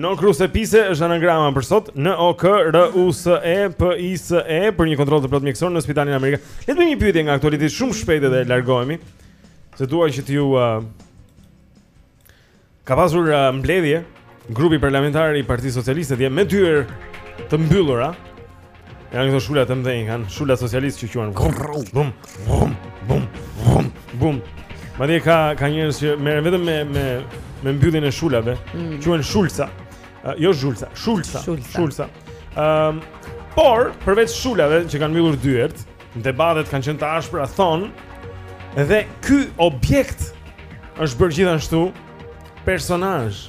Speaker 1: Nok
Speaker 2: Ruse Pise është anagrama për sot N O K R U S E P I S E për një kontroll të plot mjekësor në Spitalin Amerikan. Le të bëjmë një pyetje nga aktualiteti shumë shpejt edhe largohemi. Se dua që t'ju uh, ka pasur uh, mbledhje grupi parlamentar i Partisë Socialiste dje me dyer të mbyllura. Janë këto shula të mëdhenj, kanë shula socialistë që quhen Bum, bum, bum, bum, bum, bum Madje ka, ka njerëz që merren vetëm me, me, me mbylljen e shulave
Speaker 1: mm.
Speaker 2: Quhen shulca uh, Jo shulca, shulca
Speaker 1: Shulca,
Speaker 2: shulca. Um, Por, përveç shulave që kanë mbyllur dyert Debatet kanë qenë të ashpra thonë Dhe ky objekt është bërë gjithashtu personazh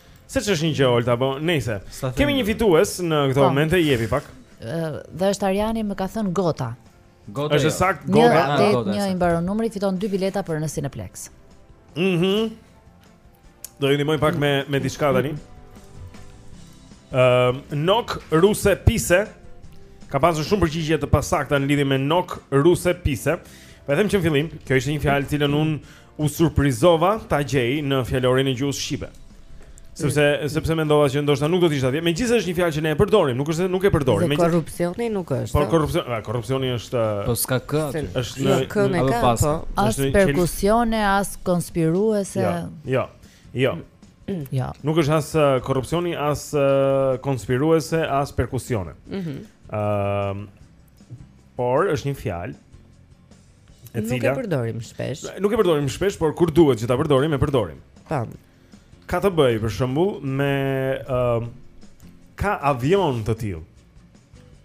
Speaker 2: Seç është një gjë Olta, po nejse Kemi një fitues në këto
Speaker 4: po.
Speaker 2: momente, jepi pak
Speaker 4: Dhe është Arjani më ka thënë Gota
Speaker 3: Gota
Speaker 2: është
Speaker 3: jo.
Speaker 4: saktë
Speaker 2: Gota
Speaker 3: Një
Speaker 4: ah,
Speaker 3: atet
Speaker 4: një imbaron numri fiton 2 bileta për në Cineplex
Speaker 2: Mhm Do ju ndihmoj pak me, me diçka tani ehm, Nok Ruse Pise Ka pasur shumë përgjigje të pasakta në lidhje me Nok Ruse Pise Po e them që në fillim, kjo ishte një fjalë të cilën unë u surprizova ta gjej në fjalorin e gjuhës shqipe. Sepse sepse mendova që ndoshta nuk do të ishte atje. Megjithëse është një fjalë që ne e përdorim, nuk është se nuk e përdorim. Megjithëse
Speaker 1: korrupsioni nuk është.
Speaker 2: Po korrupsioni, po korrupsioni është
Speaker 3: Po s'ka kë aty.
Speaker 2: Është
Speaker 1: jo,
Speaker 2: në
Speaker 1: kë
Speaker 3: nuk
Speaker 1: ka
Speaker 3: pas.
Speaker 1: Po.
Speaker 4: As perkusione, as konspiruese.
Speaker 2: Jo. Jo. Jo.
Speaker 4: Jo.
Speaker 2: Nuk është as uh, korrupsioni, as uh, konspiruese, as perkusione.
Speaker 1: Mhm.
Speaker 2: Ëm Por është një fjalë të cilën
Speaker 1: nuk e përdorim shpesh.
Speaker 2: Nuk e përdorim shpesh, por kur duhet që ta përdorim, e përdorim.
Speaker 1: Tani.
Speaker 2: Ka të bëjë për shembull me ë uh, ka avion të tillë.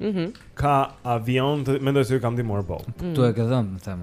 Speaker 1: Mhm.
Speaker 2: Mm ka avion, të, mendoj se ju kam ndihmuar boll.
Speaker 3: Mm. Ti e ke dhënë, më them.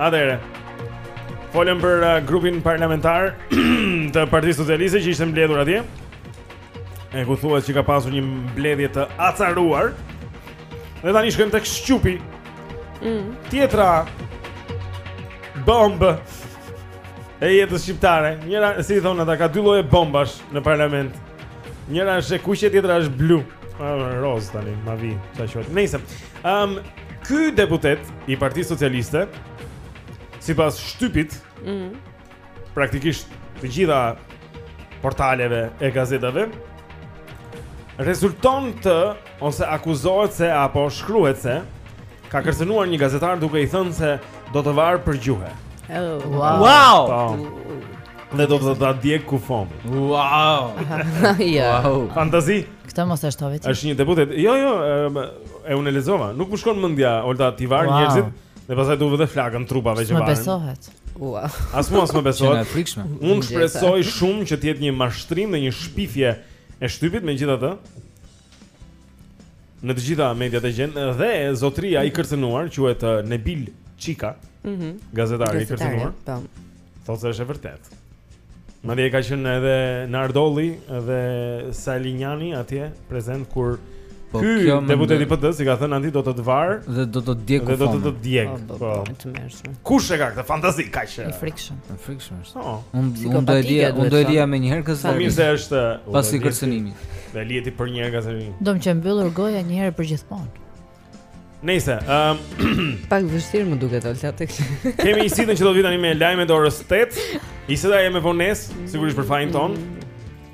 Speaker 2: Atëherë Folëm për uh, grupin parlamentar Të partisë socialiste që ishte mbledhur atje E ku thuhet që ka pasur një mbledhje të acaruar Dhe tani shkojmë tek Shqupi mm. Tjetra Bombë E jetës shqiptare Njëra, si i thonë ata, ka dy lloje bombash në parlament Njëra është e kuqe, tjetra është blu. Rozë tani, mavi, si quhet. Nejse, ëm, ky deputet i Partisë Socialiste, sipas shtypit,
Speaker 1: ëh, mm -hmm.
Speaker 2: praktikisht të gjitha portaleve e gazetave rezulton të ose akuzohet se apo shkruhet se ka kërcënuar një gazetar duke i thënë se do të të var për gjuhe.
Speaker 1: Oh,
Speaker 4: wow.
Speaker 3: Wow.
Speaker 2: Po. Dhe do të ta djeg kufomën.
Speaker 3: Wow.
Speaker 1: ja.
Speaker 3: Wow.
Speaker 2: Fantazi.
Speaker 4: Këtë mos e shtove ti.
Speaker 2: Është një deputet. Jo, jo, e unë e lexova. Nuk më shkon mendja Olta t'i varë
Speaker 4: wow.
Speaker 2: njerëzit dhe pastaj t'u vërë flakën trupave që varen.
Speaker 4: S'më besohet.
Speaker 1: Ua.
Speaker 2: As mua s'më besohet.
Speaker 3: Është frikshme.
Speaker 2: Unë shpresoj shumë që të jetë një mashtrim dhe një shpifje e shtypit megjithatë. Në të gjitha mediat e gjen dhe zotëria i kërcënuar quhet uh, Nebil Çika.
Speaker 1: Mhm.
Speaker 2: Mm gazetari i kërcënuar.
Speaker 1: Po.
Speaker 2: Thotë se është e vërtetë. Madje ka qenë edhe Nard Olli dhe Salinjani atje prezent kur
Speaker 3: po,
Speaker 2: ky deputeti
Speaker 3: i
Speaker 2: PD-s i ka thënë atij do të të var
Speaker 3: dhe do të të djeg.
Speaker 2: Dhe do të të djeg.
Speaker 1: Po.
Speaker 2: po. Kush e ka këtë fantazi kaq?
Speaker 4: I frikshëm.
Speaker 3: I frikshëm.
Speaker 2: Oh.
Speaker 3: Unë un do e
Speaker 4: dija,
Speaker 3: unë do e dija menjëherë këtë.
Speaker 2: Po mirë se është
Speaker 3: pas
Speaker 2: i
Speaker 3: kërcënimit.
Speaker 2: Dhe lieti për njëherë ka zërin.
Speaker 4: Do më qe mbyllur goja një herë për gjithmonë.
Speaker 2: Nëse, ëm um,
Speaker 1: pak vështirë më duket Olta tek.
Speaker 2: Kemi Nisidën që do të vijë tani me lajmet e orës 8. Ishte ajo me vonesë, sigurisht për fajin
Speaker 9: tonë. Mm.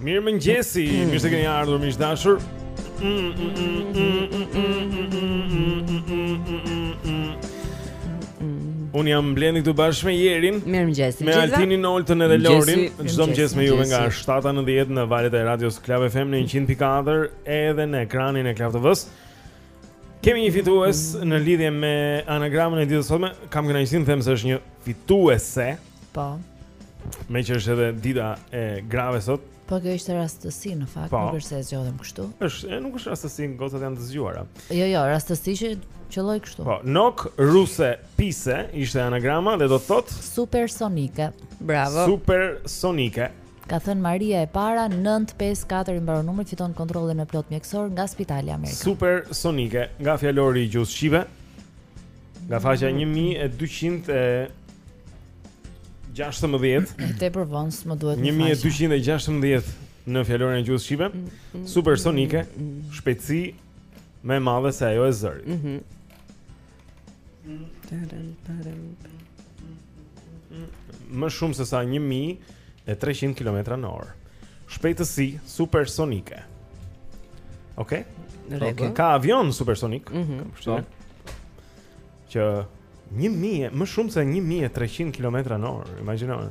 Speaker 9: Mirëmëngjesi, mm.
Speaker 2: mirë se keni ardhur miq të dashur Unë jam Blendi këtu bashkë me Jerin.
Speaker 1: Mirëmëngjesi.
Speaker 2: Me Altinin, Oltën edhe Lorin. Çdo mëngjes me juve nga 7 në 10 Në valët e radios Club FM në 100.4 Edhe në ekranin e Club TV-s Kemi një fitues në lidhje me anagramën e ditës së sotme. Kam kënaqësinë të them se është një fituese.
Speaker 4: Po.
Speaker 2: Meqë është edhe dita e grave sot.
Speaker 4: Po kjo ishte rastësi në fakt,
Speaker 2: po.
Speaker 4: nuk është se e zgjodhëm kështu.
Speaker 2: Është, e nuk është rastësi, gocat janë të zgjuara.
Speaker 4: Jo, jo, rastësi që qëlloi kështu.
Speaker 2: Po, Nok Ruse Pise ishte anagrama dhe do të thotë
Speaker 4: supersonike.
Speaker 1: Bravo.
Speaker 2: Supersonike.
Speaker 4: Ka thënë Maria e para 954 i mbaron numri fiton kontrollin e plotë mjekësor nga Spitali Amerikan.
Speaker 2: Supersonike nga fjalori i gjuhës shqipe. Nga faqja 1200 e 16
Speaker 4: tepër vonë s' më duhet
Speaker 2: 1216 në fjalorin e gjuhës shqipe. Mm, mm, Supersonike, mm, shpejtësi më e madhe se ajo e zërit.
Speaker 1: Mhm.
Speaker 2: Më shumë se sa 1300 km në orë. Shpejtësi supersonike. Okej.
Speaker 1: Okay? Okay.
Speaker 2: Ka avion supersonik.
Speaker 1: Mm
Speaker 2: -hmm. Kështu. Po. Që 1000 më shumë se 1300 km në orë,
Speaker 3: imagjinoni.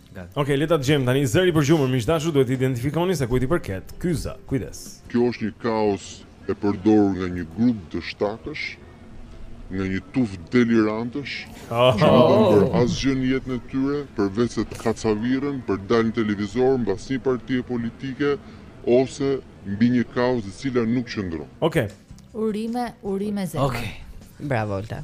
Speaker 2: Okej, okay, le ta gjejmë tani zëri përgjimit, miq të dashur, duhet të identifikoni se kujt i përket. Ky zë, kujdes.
Speaker 10: Kjo është një kauzë e përdorur nga një grup dështakësh, nga një tufë delirantësh,
Speaker 2: oh.
Speaker 10: që nuk kanë bërë asgjë në jetën e tyre, përveç se të kacaviren për të dalë në televizor mbas një partie politike ose mbi një kauzë e cila nuk qëndron.
Speaker 2: Okej. Okay.
Speaker 4: Urime, urime zemër.
Speaker 3: Okej.
Speaker 2: Okay. Bravo Olta.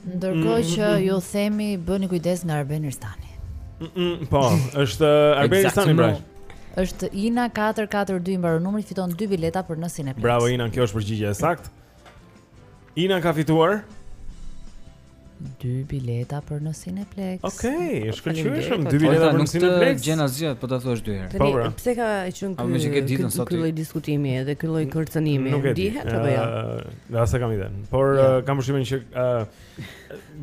Speaker 4: Ndërkohë që ju themi bëni kujdes nga
Speaker 2: Arben Ristani. Po, është Arben Ristani pra.
Speaker 4: Është Ina 442 mbaron numri fiton dy bileta për në Cineplex.
Speaker 2: Bravo Ina, kjo është përgjigje e saktë. Ina ka fituar
Speaker 4: dy bileta për në Cineplex.
Speaker 2: Okej,
Speaker 1: okay,
Speaker 2: e
Speaker 1: shkëlqyeshme
Speaker 2: dy bileta për
Speaker 3: në
Speaker 2: Cineplex. Nuk
Speaker 3: gjen asgjë, po ta thuash dy herë.
Speaker 2: Po, pra.
Speaker 1: pse ka qenë ky? Ky lloj diskutimi edhe ky lloj kërcënimi dihet apo jo?
Speaker 2: As e kam idenë, por
Speaker 1: ja.
Speaker 2: uh, kam përshtypjen që uh,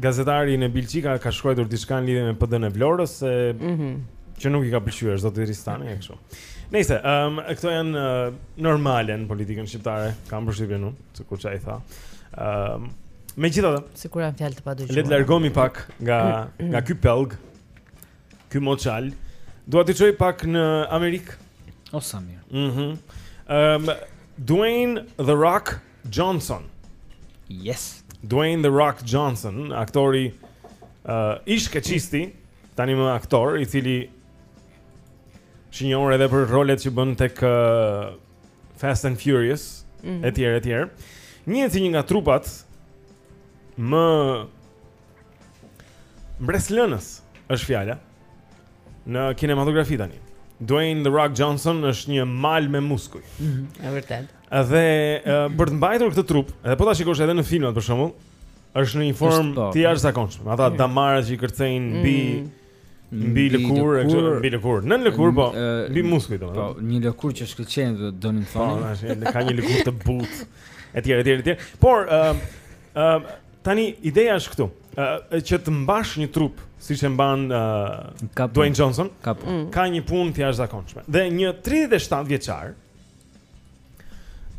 Speaker 2: gazetari Nebil Çika ka shkruar diçka në lidhje me PD-n e Vlorës se
Speaker 1: mm -hmm.
Speaker 2: që nuk i ka pëlqyer zotit Ristani e kështu. Nëse, ëm um, këto janë uh, normale në politikën shqiptare, kam përshtypjen unë, se kur çai tha. Ëm um, Megjithatë,
Speaker 4: sikur janë fjalë të padëgjuara.
Speaker 2: Le të largohemi pak nga nga ky pellg. Ky moçal dua t'ju çoj pak në Amerikë.
Speaker 3: O oh, sa mirë.
Speaker 2: Mhm. Mm Ehm um, Dwayne The Rock Johnson.
Speaker 3: Yes.
Speaker 2: Dwayne The Rock Johnson, aktori uh, ish keçisti, tani më aktor, i cili është i njohur edhe për rolet që bën tek uh, Fast and Furious,
Speaker 1: mm -hmm.
Speaker 2: etj, etj. Njihet si një nga trupat më Mbresëlënës është fjala në kinematografi tani. Dwayne The Rock Johnson është një mal me muskuj.
Speaker 1: Ëh, mm -hmm, e vërtetë.
Speaker 2: Dhe uh, për të mbajtur këtë trup, edhe po ta shikosh edhe në filmat për shembull, është në një formë
Speaker 3: po.
Speaker 2: të jashtëzakonshme. Ata
Speaker 1: mm.
Speaker 2: damarët që i kërcejnë mm. mbi mm.
Speaker 3: Mbi
Speaker 2: lëkurë, mbi lëkurë, nën lëkurë po, mbi
Speaker 3: muskujt
Speaker 2: domethënë.
Speaker 3: Po, një lëkurë që shkëlqen do
Speaker 2: të
Speaker 3: thonë.
Speaker 2: Po, ka një lëkurë të butë. Etj, etj, etj. Por, ë, Ë uh, tani ideja është këtu. Ë uh, që të mbash një trup siç e mban
Speaker 3: uh,
Speaker 2: Dwayne Johnson,
Speaker 3: kap.
Speaker 1: Mm.
Speaker 2: ka një punë të jashtëzakonshme. Dhe një 37 vjeçar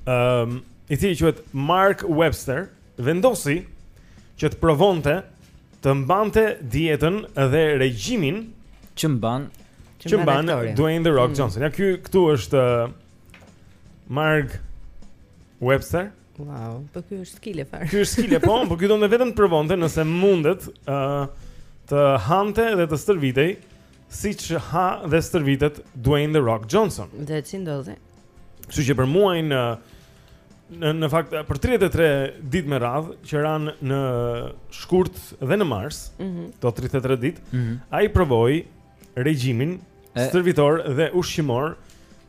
Speaker 2: ë um, i cili quhet Mark Webster vendosi që të provonte të mbante dietën dhe regjimin
Speaker 3: që mban
Speaker 2: që mban Dwayne The Rock
Speaker 1: mm.
Speaker 2: Johnson. Ja ky këtu është uh, Mark Webster.
Speaker 1: Wow, po ky është skile fare.
Speaker 2: Ky është skile, po, por ky donte vetëm të provonte nëse mundet ë uh, të hante dhe të stërvitej siç ha dhe stërvitet Dwayne The Rock Johnson.
Speaker 1: Dhe si ndodhi?
Speaker 2: Kështu që për muajin në në në fakt për 33 ditë me radhë që ranë në shkurt dhe në mars,
Speaker 1: mm -hmm.
Speaker 2: do 33 ditë,
Speaker 3: mm -hmm.
Speaker 2: ai provoi regjimin
Speaker 3: e...
Speaker 2: stërvitor dhe ushqimor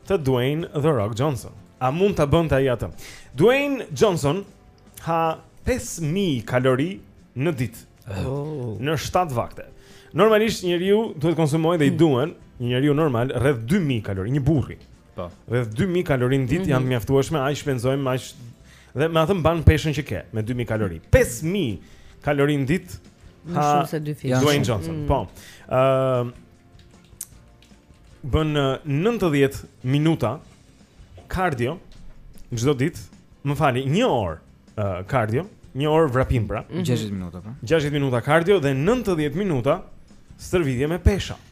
Speaker 2: të Dwayne The Rock Johnson. A mund ta bënte ai atë? Dwayne Johnson ha 5000 kalori në ditë.
Speaker 1: Oh.
Speaker 2: Në 7 vakte. Normalisht njeriu duhet të konsumojë dhe i hmm. duhen një njeriu normal rreth 2000 kalori, një burri.
Speaker 3: Po.
Speaker 2: Rreth 2000 kalori në ditë
Speaker 1: mm -hmm.
Speaker 2: janë të mjaftueshme, aq shpenzojmë, aq Dhe me atë mban peshën që ke, me 2000 kalori. 5000 kalori në ditë.
Speaker 1: Më shumë se
Speaker 3: dyfish.
Speaker 2: Dwayne Johnson.
Speaker 1: Mm.
Speaker 2: Po. Ëm uh, bën 90 minuta kardio çdo ditë. Më falni, 1 orë uh, kardio, 1 orë vrapim pra.
Speaker 1: Mm -hmm.
Speaker 3: 60 minuta pra.
Speaker 2: 60 minuta kardio dhe 90 minuta stërvitje me pesha. Mm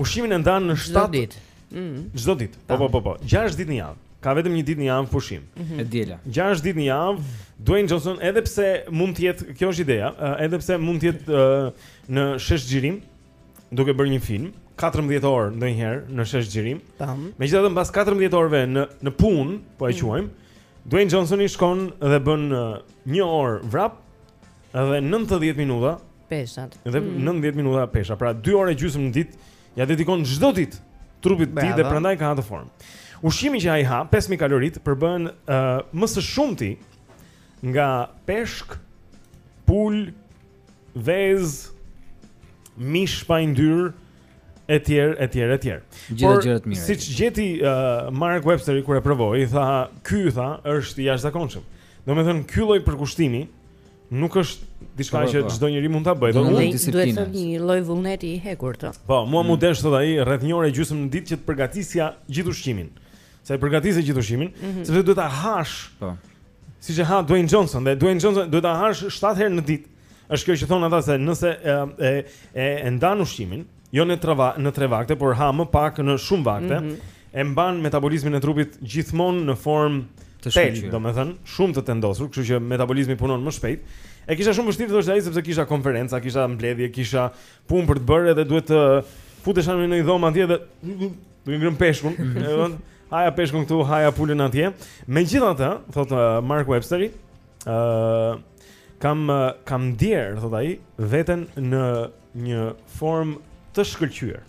Speaker 2: Ushqimin e ndan në 7...
Speaker 1: Çdo ditë. Mm.
Speaker 2: Çdo ditë. Po po po po. 6 ditë në javë. Ka vetëm një ditë në javë pushim. Mhm.
Speaker 3: E diela.
Speaker 2: 6 ditë në javë. Dwayne Johnson, edhe pse mund të jetë, kjo është ideja, edhe pse mund të jetë në shesh xhirim, duke bërë një film, 14 orë ndonjëherë në shesh xhirim.
Speaker 1: Tam.
Speaker 2: Megjithatë mbas 14 orëve në në punë, po e mhm. quajmë, Dwayne Johnsoni shkon dhe bën një orë vrap Edhe 90 minuta
Speaker 1: peshat.
Speaker 2: Edhe
Speaker 1: mm.
Speaker 2: 90 minuta pesha, pra 2 orë e gjysmë në ditë ia dedikon çdo ditë trupit të tij dhe prandaj ka atë formë. Ushqimi që ai ha, 5000 kaloritë përbëhen uh, më së shumti nga peshk, pulë, vezë, mish pa yndyrë etj etj etj.
Speaker 3: Gjithë gjëra të mira.
Speaker 2: Siç gjeti uh, Mark Websteri kur e provoi, tha, "Ky, tha, është i jashtëzakonshëm." Domethënë ky lloj përkushtimi nuk është diçka që çdo njeri mund ta bëjë,
Speaker 3: do
Speaker 1: një
Speaker 3: disiplinë.
Speaker 1: Duhet të një lloj vullneti i hekurt.
Speaker 2: Po, mua
Speaker 3: më
Speaker 2: mm. desh, thotë ai, rreth një orë e gjysmë në ditë që të përgatisja gjithë ushqimin. Sa e përgatisje gjithë ushqimin,
Speaker 1: mm -hmm.
Speaker 2: sepse duhet ta hash.
Speaker 3: Po.
Speaker 2: Siç e ha Dwayne Johnson, dhe Dwayne Johnson duhet ta hash 7 herë në ditë. Është kjo që thonë ata se nëse e e, e, e ndan ushqimin, jo në tre në tre vakte, por ha më pak në shumë vakte,
Speaker 1: mm -hmm.
Speaker 2: e mban metabolizmin e trupit gjithmonë në formë
Speaker 3: të shkëlqyer.
Speaker 2: Domethënë, shumë të tendosur, kështu që metabolizmi punon më shpejt. E kisha shumë vështirë thoshte ai sepse kisha konferenca, kisha mbledhje, kisha punë për të bërë edhe duhet të futesha në një dhomë atje dhe duhet të ngrohja peshkun, mhm. domethënë, haja peshkun këtu, haja pulën atje. Megjithatë, thotë Mark Websteri, ë uh, Kam kam ndier, thotë ai, veten në një formë të shkëlqyer.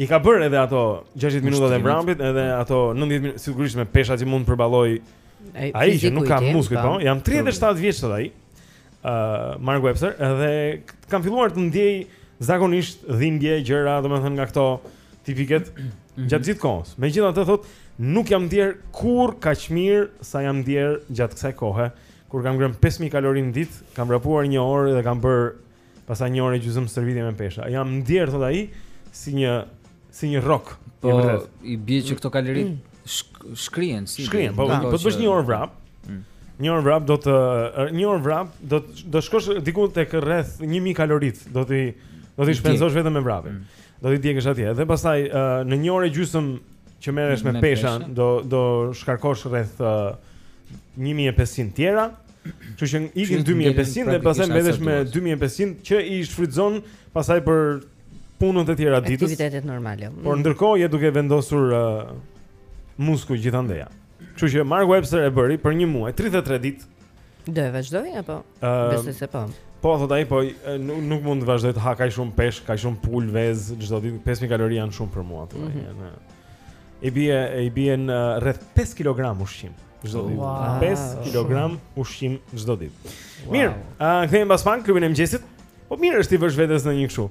Speaker 2: I ka bërë edhe ato 60 minutat e vrapit, edhe po. ato 90 minuta, sigurisht me peshat që mund të përballojë
Speaker 1: ai,
Speaker 2: që nuk ka muskujt,
Speaker 1: po.
Speaker 2: Po, jam 37 vjeç, thotë ai. Ë uh, Mark Webster, edhe kam filluar të ndjej zakonisht dhimbje, gjëra, domethënë nga këto tipiket mhm. gjatë gjithë kohës. Megjithatë thotë, nuk jam ndier kurrë kaq mirë sa jam ndier gjatë kësaj kohe Kur kam ngrënë 5000 kalori në ditë, kam vrapuar një orë dhe kam bërë pastaj një orë e gjysmë stërvitje me pesha. Jam ndjerë thotë ai si një si një rrok.
Speaker 3: Po
Speaker 2: i
Speaker 3: bie që këto kalori mm. shkrihen si.
Speaker 2: Shkrihen, po po të bësh një orë vrap.
Speaker 3: Mm.
Speaker 2: Një orë vrap do të një orë vrap do të do shkosh diku tek rreth 1000 kalorit, do t'i do t'i shpenzosh vetëm me vrapin.
Speaker 3: Mm.
Speaker 2: Do t'i djegësh atje. Dhe pastaj uh, në një orë e gjysëm që merresh me,
Speaker 3: me
Speaker 2: pesha,
Speaker 3: pesha,
Speaker 2: do do shkarkosh rreth uh, 1500 tjera. Kështu që ikin 2500 dhe pastaj mbetesh me 2500 që i shfrytëzon pastaj për punët e tjera ditës.
Speaker 1: Aktivitetet normale. Mm.
Speaker 2: Por ndërkohë je duke vendosur uh, muskuj gjithandej. Kështu që Mark Webster e bëri për një muaj, 33 ditë.
Speaker 1: Do e vazhdojë apo?
Speaker 2: Uh,
Speaker 1: Besoj se po.
Speaker 2: Po, thotë ai, po nuk, nuk mund të vazhdoj të ha kaq shumë peshk, kaq shumë pulë, vezë çdo ditë. 5000 kalori janë shumë për mua, thotë ai.
Speaker 1: Mm
Speaker 2: -hmm. I bie, i bie në rreth 5 kg ushqim çdo ditë.
Speaker 1: Wow.
Speaker 2: 5 kg ushqim çdo ditë. Wow. Mirë, uh, kthehemi pas pak në klubin e mëngjesit. Po mirë është t'i vësh vetes një kështu.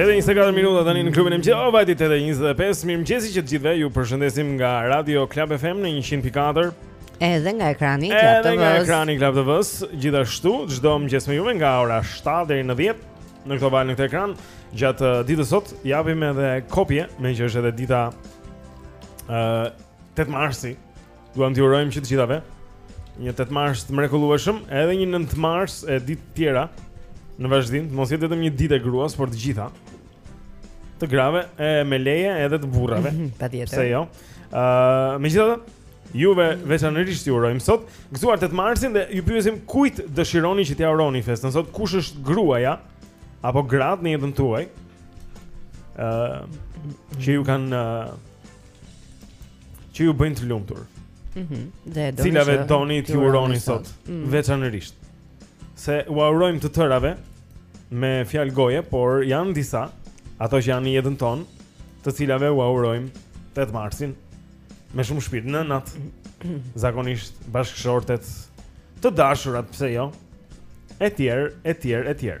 Speaker 11: Tetë e
Speaker 2: 24 minuta tani në klubin e mëngjesit. Oh, vajti tetë e 25. Mirëmëngjesi që të gjithëve. Ju përshëndesim nga Radio Club FM në 100.4.
Speaker 1: Edhe nga ekrani Club TV.
Speaker 2: Edhe nga ekrani Club TV. Gjithashtu çdo mëngjes me juve nga ora 7 deri në 10 në këto valë në këtë ekran. Gjatë uh, ditës sot japim edhe kopje, meqë është edhe dita ë uh, 8 marsi. Duam t'ju urojmë që të gjithave një 8 mars të mrekullueshëm, edhe një 9 mars e ditët e tjera në vazhdim, mos jetë vetëm një ditë e gruas, por të gjitha. Të grave e me leje edhe të burrave.
Speaker 1: Mhm, patjetër.
Speaker 2: Pse jo? Ëh, uh, megjithatë, juve veçanërisht ju urojmë sot, gëzuar 8 marsin dhe ju pyesim kujt dëshironi që t'ia uroni festën sot, kush është gruaja apo gratë në jetën tuaj? Ëh, uh, që ju kanë uh, që ju bëjnë të lumtur.
Speaker 1: Mhm. Mm dhe do.
Speaker 2: Cilave doni t'ia uroni sot,
Speaker 1: mm -hmm.
Speaker 2: veçanërisht. Se ua urojmë të tërave me fjalë goje, por janë disa ato që janë në jetën tonë, të cilave ua urojmë 8 marsin me shumë shpirt, nënat. Mhm. Zakonisht bashkëshortet të dashurat, pse jo? Etj, etj, etj.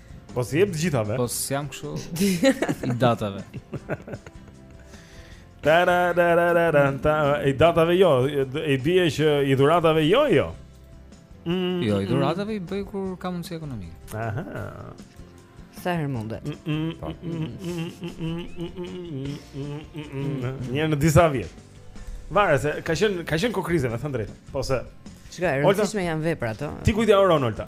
Speaker 2: Po s'i jep gjithave.
Speaker 3: Po s'jam kështu i datave.
Speaker 2: Tara da da da da ta i datave jo, i bie që i dhuratave jo jo. Mm,
Speaker 3: jo, i
Speaker 2: mm.
Speaker 3: dhuratave i bëj kur kam mundësi ekonomike.
Speaker 2: Aha.
Speaker 1: Sa herë mundet?
Speaker 2: Një në disa vjet. Varet se ka qenë ka qenë kohë krize me thënë të drejtën. Po se
Speaker 1: S'ka,
Speaker 2: të
Speaker 1: rëndësishme janë veprat, ëh.
Speaker 2: Ti kujt ia uron Olta?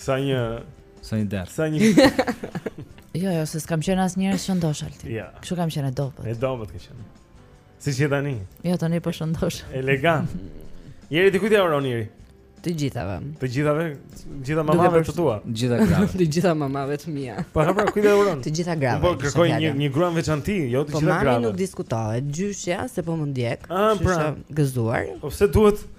Speaker 2: Sa një
Speaker 3: sa një der.
Speaker 2: Sa një
Speaker 4: Jo, jo, se s'kam qenë asnjëherë shëndoshë Alti.
Speaker 2: Ja.
Speaker 4: Kështu kam qenë dobët.
Speaker 2: E dobët ke qenë. Si je tani?
Speaker 4: Jo, tani po shëndoshem.
Speaker 2: Elegant. Jeri ti kujt ia uron Jeri?
Speaker 1: Të gjithave.
Speaker 2: Të gjithave, gjitha mamave të tua.
Speaker 3: Të gjitha grave.
Speaker 1: Të gjitha mamave të mia.
Speaker 2: Po pra kujt ia uron?
Speaker 1: Të gjitha grave.
Speaker 2: Po kërkoj një një grua veçanti, jo të
Speaker 1: po
Speaker 2: gjitha grave.
Speaker 1: Po mami nuk diskutohet, gjyshja se po më ndjek.
Speaker 2: Ah, pra,
Speaker 1: gëzuar.
Speaker 2: Po pse duhet?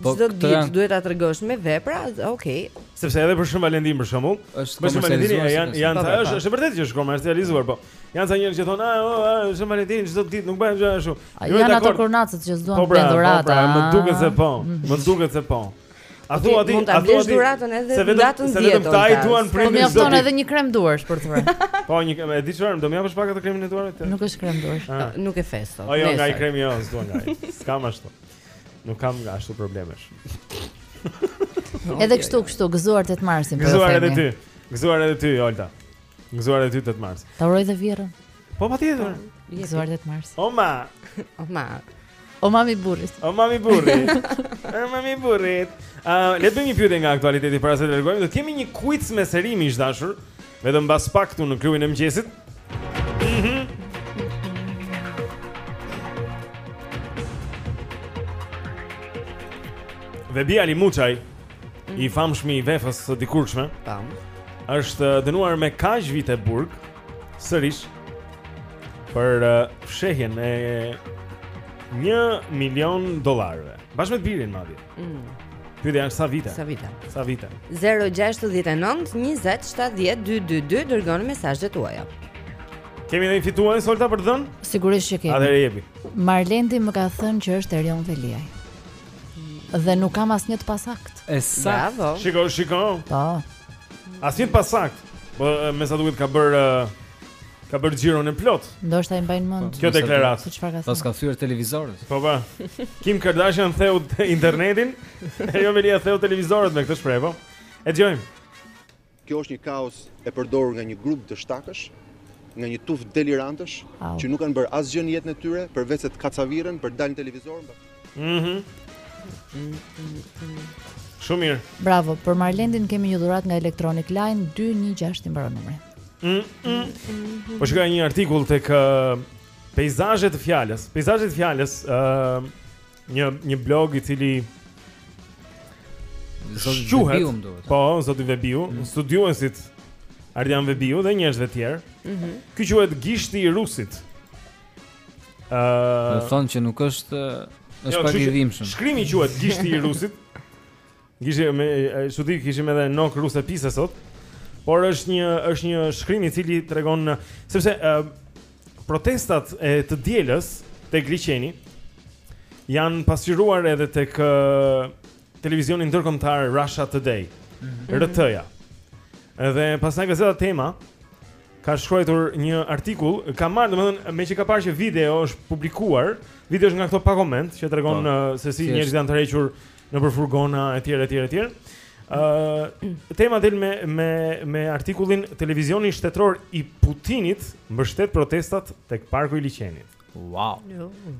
Speaker 1: Po çdo ditë duhet ta tregosh me vepra, okay.
Speaker 2: Sepse edhe për Shën Valentin për shembull, për Shën
Speaker 3: Valentin
Speaker 2: janë janë
Speaker 1: po, po,
Speaker 2: është
Speaker 1: po.
Speaker 2: është vërtet që është komercializuar, po. Janë sa njerëz që thonë, "Ah, oh, ah, Shën Valentin çdo ditë nuk bëjmë gjë ashtu." Jo,
Speaker 4: janë ato kurnacët që s'duan të
Speaker 2: bëjnë
Speaker 4: dhuratë.
Speaker 2: Po, pra, më duket se po.
Speaker 4: Mm.
Speaker 2: Më duket se po. A thua ti, a thua ti
Speaker 1: dhuratën edhe
Speaker 2: se vetëm se vetëm ta i duan primin. Po
Speaker 4: mjafton edhe një krem duarsh për të thënë.
Speaker 2: Po një, e di çfarë, do më japësh pak atë kremin e duarve?
Speaker 4: Nuk është krem duarsh,
Speaker 2: ah.
Speaker 1: nuk e feston.
Speaker 2: Po jo, nga i kremi jo, s'duan ai. S'kam ashtu. Nuk kam ashtu problemesh.
Speaker 4: Edhe kështu, kështu, gëzuar tetë marsin po
Speaker 2: Gëzuar edhe ty, gëzuar edhe ty, Olta Gëzuar edhe ty tetë mars
Speaker 4: Ta uroj dhe vjehrrën
Speaker 2: Po patjetër po,
Speaker 4: Gëzuar tetë mars
Speaker 2: O ma
Speaker 1: O ma
Speaker 4: O mami burrit
Speaker 2: O mami burrit O mami burrit uh, Le të bëjmë një pyetje nga aktualiteti Para se të largohemi Do të kemi një quiz me sërish, miq të dashur Vetëm mbas pak këtu në klubin e mëngjesit. Mhm. Vehbi Alimuçaj mm. I famshmi i Vefës së dikurshme
Speaker 1: Tam
Speaker 2: është uh, dënuar me kaq vite burg Sërish Për uh, fshehjen e Një milion dollarëve Bashkë me të birin madje
Speaker 1: Mm.
Speaker 2: Pyetja është sa vite?
Speaker 1: Sa vite?
Speaker 2: Sa vite?
Speaker 1: 069 20 70 222 dërgoni mesazhet tuaja.
Speaker 2: Kemi edhe një fitues sot Olta për të dhënë?
Speaker 4: Sigurisht që kemi.
Speaker 2: Atëherë jepi.
Speaker 4: Marlendi më ka thënë që është Erion Veliaj. Dhe nuk kam asnjë të pasaktë.
Speaker 3: E sa?
Speaker 2: Shiko, shiko.
Speaker 4: Po.
Speaker 2: Asnjë të pasaktë. Po me sa duket ka bërë uh, Ka bërë xhiron e plotë.
Speaker 4: Ndoshta i mbajnë mend. Po.
Speaker 2: Kjo deklaratë.
Speaker 4: Se çfarë ka thënë?
Speaker 3: Paska thyer televizorët.
Speaker 2: Po po. Kim Kardashian theu internetin, Erion Veliaj theu televizorët me këtë shprehje, po. E dëgjojmë.
Speaker 12: Kjo është një kauzë e përdorur nga një grup dështakësh, nga një tufë delirantësh që nuk kanë bërë asgjë në jetën e tyre përveç se të kacaviren për të dalë në televizor.
Speaker 2: Mhm. Shumë mirë.
Speaker 4: Bravo, për Marlendin kemi një dhuratë nga Electronic Line 216 i mbaron numri.
Speaker 2: Mm, mm, mm. Po shikoja një artikull tek uh, Peizazhe të fjalës. Peizazhe të fjalës, ë uh, një një blog i cili
Speaker 3: Zoti Vehbiu më duket.
Speaker 2: Po, Zotit Vehbiu, mm. studiuesit Ardian Vehbiu dhe njerëzve të tjerë.
Speaker 1: Mhm.
Speaker 2: Mm Ky quhet Gishti i Rusit.
Speaker 3: Ëh, thonë që nuk është është
Speaker 2: jo,
Speaker 3: pak i dhimbshëm.
Speaker 2: Shkrimi quhet gishti i rusit. Gishti për çudi kishim edhe një këngë ruse pikës sot. Por është një është një shkrim i cili tregon sepse uh, protestat e të dielës tek Liqeni janë pasqyruar edhe tek uh, televizioni ndërkombëtar Russia Today, mm -hmm. RT-ja. Edhe pastaj gazeta Tema ka shkruajtur një artikull, ka marrë domethënë meqë ka parë që video është publikuar, video është nga këto pa koment që tregon
Speaker 3: po,
Speaker 2: uh, se si njerëzit janë tërhequr nëpër furgona etj etj etj. Ë uh, Tema del me me me artikullin televizioni shtetëror i Putinit mbështet protestat tek parku i Liqenit.
Speaker 3: Wow.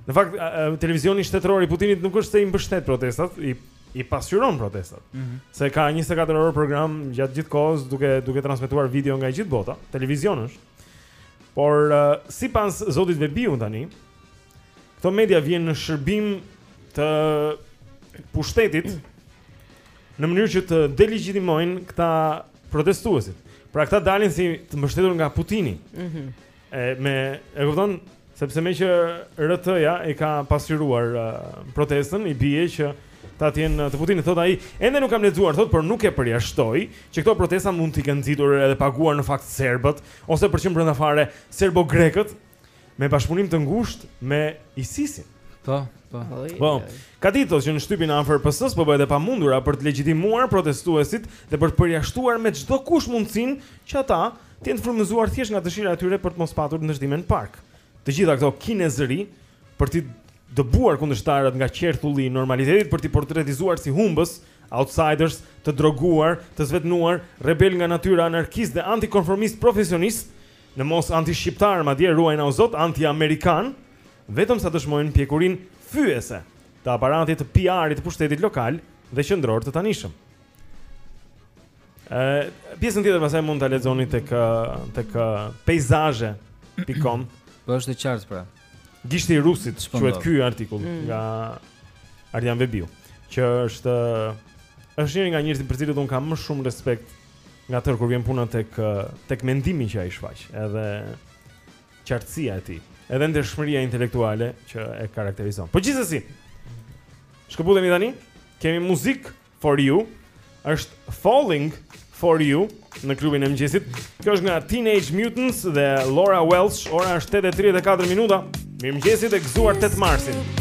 Speaker 2: Në fakt, televizioni shtetëror i Putinit nuk është se i mbështet protestat, i i pasqyron protestat.
Speaker 3: Mm -hmm.
Speaker 2: Se ka 24 orë program gjatë gjithë kohës duke duke transmetuar video nga gjithë bota, televizion është. Por uh, sipas zotit Vehbiu tani, këto media vihen në shërbim të pushtetit në mënyrë që të delegjitimojnë këta protestuesit. Pra këta dalin si të mbështetur nga Putini.
Speaker 1: Mhm.
Speaker 2: Mm E me, e kupton, sepse meqë RT-ja e ka pasqyruar uh, protestën, i bie që këta të jenë të Putinit, thot ai. Ende nuk kam lexuar, thot, por nuk e përjashtoj që këto protesta mund t'i kenë nxitur edhe paguar në fakt serbët ose për të qenë brenda fare serbo-grekët me bashkëpunim të ngushtë me ISIS-in.
Speaker 3: Po, po.
Speaker 2: Po. Ka ditë që në shtypin afër PS-së po bëhet e pamundura për të delegjitimuar protestuesit dhe për të përjashtuar me çdo kusht mundësinë që ata Të jenë të frymëzuar thjesht nga dëshira e tyre për të mos patur ndërtime në park. Të gjitha këto kinezëri për t'i dëbuar kundërshtarët nga qerthulli i normalitetit, për t'i portretizuar si humbës, outsiders, të droguar, të zvetnuar, rebelë nga natyra, anarkistë dhe antikonformistë profesionistë, në mos antishqiptarë madje, ruajna o Zot, antiamerikanë, vetëm sa dëshmojnë papjekurinë fyese të aparatit të PR-it të pushtetit lokal dhe qendror të tanishëm. Ëh, pjesën tjetër pastaj mund ta lexoni tek tek peizazhe.com.
Speaker 3: Po është e qartë pra.
Speaker 2: Gishti i rusit, quhet ky artikull
Speaker 3: mm.
Speaker 2: nga Ardian Vehbiu, që është është njëri nga njerëzit për cilët un kam më shumë respekt nga tërë kur vjen puna tek tek mendimi që ai shfaq, edhe qartësia e tij, edhe ndershmëria intelektuale që e karakterizon. Po gjithsesi. Shkëputemi tani. Kemi muzikë for you është Falling for you në klubin e mëngjesit. Kjo është nga Teenage Mutants dhe Laura Welsh. Ora është 8:34 minuta. Mirëmëngjesi e gëzuar 8 marsin.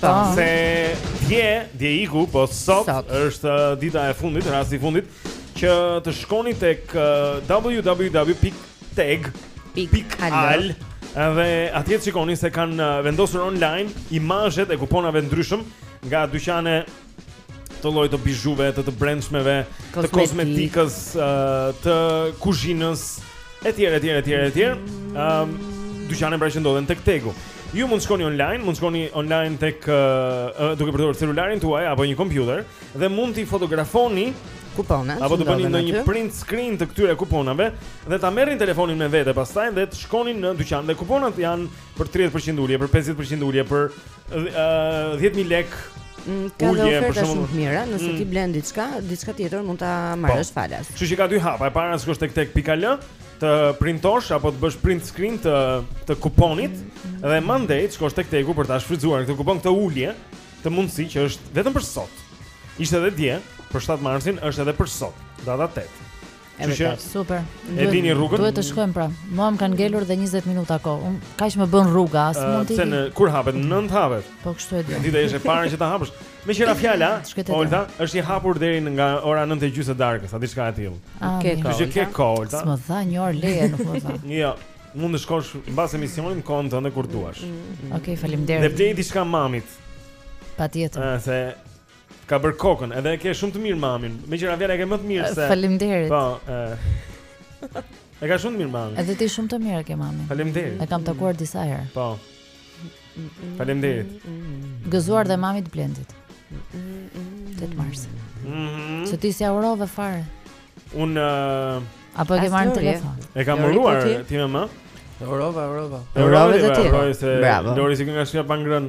Speaker 1: Po.
Speaker 2: Se dje, dje iku, po sot,
Speaker 1: sot.
Speaker 2: është uh, dita e fundit, rasti i fundit që të shkoni tek uh, www.tag.al dhe atje të shikoni se kanë uh, vendosur online imazhet e kuponave të ndryshëm nga dyqane të llojit të bizhuve, të të brendshmeve, të kozmetikës, të kuzhinës, etj, etj, etj, etj. Ëm dyqane pra që ndodhen tek Tegu. Ju mund të shkoni online, mund të shkoni online tek uh, duke përdorur celularin tuaj apo një kompjuter dhe mund t'i fotografoni
Speaker 1: kuponat.
Speaker 2: Apo të bëni ndonjë print screen të këtyre kuponave dhe ta merrni telefonin me vete pastaj dhe të shkoni në dyqan. Dhe kuponat janë për 30% ulje, për 50% ulje, për uh, 10000 lek
Speaker 1: mm, Ka dhe oferta shumë të mira, nëse
Speaker 2: mm.
Speaker 1: ti blen diçka, diçka tjetër mund ta marrësh po. falas.
Speaker 2: Kështu që ka dy hapa, e para shkosh tek teg pika al, të printosh apo të bësh print screen të të kuponit mm. dhe mandej të shkosh tek Tegu për ta shfrytzuar këtë kupon këtë ulje, këtë mundësi që është vetëm për sot. Ishte edhe dje, për 7 marsin është edhe për sot, data 8. Kështu që
Speaker 4: super.
Speaker 2: E dini rrugën?
Speaker 4: Duhet të shkojmë pra. Mua më kanë ngelur dhe 20 minuta kohë. Un kaq më bën rruga, as
Speaker 2: uh,
Speaker 4: mund të.
Speaker 2: Pse kur hapet? Në 9 hapet.
Speaker 4: Po kështu e di.
Speaker 2: Do të jesh e para që ta hapësh. Meqë ra fjala, Olta, është i hapur deri nga ora 9:30 të darkës, a diçka e tillë.
Speaker 4: Okej.
Speaker 1: Ah,
Speaker 2: kështu që ke kohë, Olta.
Speaker 4: S'më dha një orë leje, nuk më dha.
Speaker 2: Jo. Mund të shkosh mbas emisionit në kohën tënde kur duash.
Speaker 4: Mm,
Speaker 2: mm, mm.
Speaker 4: Okej, faleminderit.
Speaker 2: Dhe bleji diçka mamit.
Speaker 4: Patjetër.
Speaker 2: Ëh, se Ka bër kokën, edhe e ke shumë të mirë mamin. Megjithëse vjehrrën e ke më të mirë se.
Speaker 4: Faleminderit.
Speaker 2: Po, ë. E ka shumë të mirë mamin.
Speaker 4: Edhe ti shumë të mirë e ke mamin.
Speaker 2: Faleminderit.
Speaker 4: E kam takuar disa herë.
Speaker 2: Po. Faleminderit.
Speaker 4: Gëzuar dhe mamit të Blendit. 8 mars.
Speaker 2: Mhm.
Speaker 4: Se ti s'ia urove fare.
Speaker 2: Un uh,
Speaker 4: apo e ke marrë në telefon.
Speaker 2: E kam uruar
Speaker 1: ti
Speaker 2: me më.
Speaker 3: Ia
Speaker 1: urova,
Speaker 2: ia
Speaker 1: urova. Ia
Speaker 2: urove ti.
Speaker 1: Bravo.
Speaker 2: Lori si kënga shija pa ngrën.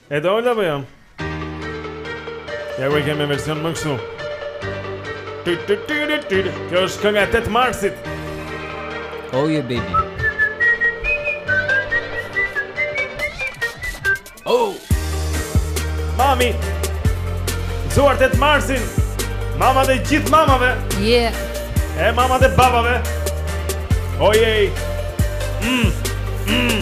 Speaker 2: E do la po jam. Ja ku kemi version më kështu. Kjo është kënga e 8 marsit.
Speaker 3: Oh yeah baby. Oh.
Speaker 2: Mami. Gëzuar 8 marsin. Mamat e gjithë mamave.
Speaker 4: Yeah.
Speaker 2: E mamat e babave. Oh yeah. Mm. Mm.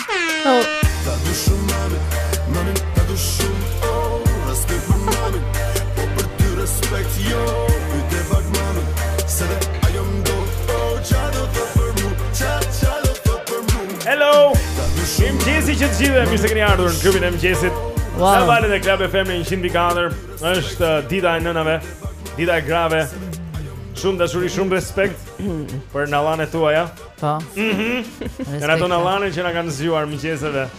Speaker 2: Ta du shumë mamin,
Speaker 3: mamin ta du shumë oh, Respekt për mamin, po për ty respekt
Speaker 4: jo
Speaker 2: Pyte pak mamin, se dhe ajo m'do oh, Ça do ti prej mu, ça ça do ti
Speaker 4: prej
Speaker 2: mu Hello, mirëmëngjesi që të gjithëve Mirë se këni ardhur në klubin e mëngjesit
Speaker 4: wow.
Speaker 2: Në valët e Club FM-së 104 është uh, dita e nënave, dita e grave Shumë dashuri, shumë respekt Për nallanet e tuaja
Speaker 4: Po.
Speaker 2: Mhm. Mm Nallanet që na kanë zgjuar mëngjeseve.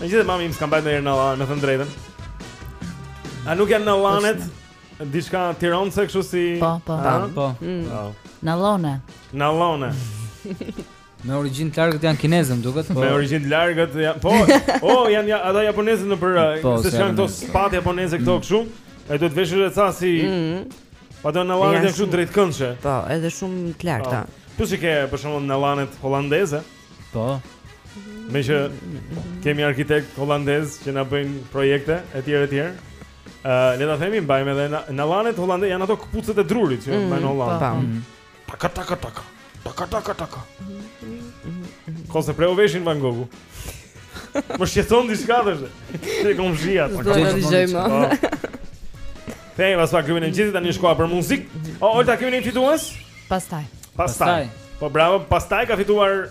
Speaker 2: Megjithëse mami im s'kam mbajtur ndonjëherë nallane, me thënë të drejtën A nuk janë nallanet? Diçka tironse kështu si...
Speaker 4: Po, po,
Speaker 2: po,
Speaker 3: po. Mm.
Speaker 2: po.
Speaker 4: Nallane
Speaker 2: Nallane
Speaker 3: Me origjinë të largët janë kineze më duket. Po.
Speaker 2: Me origjinë të largët janë, po. Oh, janë ja, ato japonezet nëpër,
Speaker 3: po,
Speaker 2: se janë këto spa-t japoneze këto mm. kështu. Aty duhet veshur ca si mm. Po ato nallanet
Speaker 1: janë shumë
Speaker 2: drejtkëndshe.
Speaker 1: Po, edhe shumë të larta. Po.
Speaker 2: Plus që ke për shembull nallanet holandeze.
Speaker 3: Po.
Speaker 2: Meqë kemi arkitektë holandezë që na bëjnë projekte etj etj. Ë, le ta themi mbajmë edhe nallanet holandeze janë ato këpucët e drurit që
Speaker 1: mm,
Speaker 2: mbajnë Holandë.
Speaker 1: Po.
Speaker 3: Mm.
Speaker 2: Taka taka taka. Taka taka taka. Kot s'e preu veshin Van Gogu. Më shqetëson diçka tash. Te kom zhia.
Speaker 1: Do të dëgjoj më.
Speaker 2: Thej, pas pak kthehemi, e gjithë tani shko për muzikë. O, Olta kemi një fitues?
Speaker 4: Pastaj.
Speaker 2: Pastaj. Po bravo, pastaj ka fituar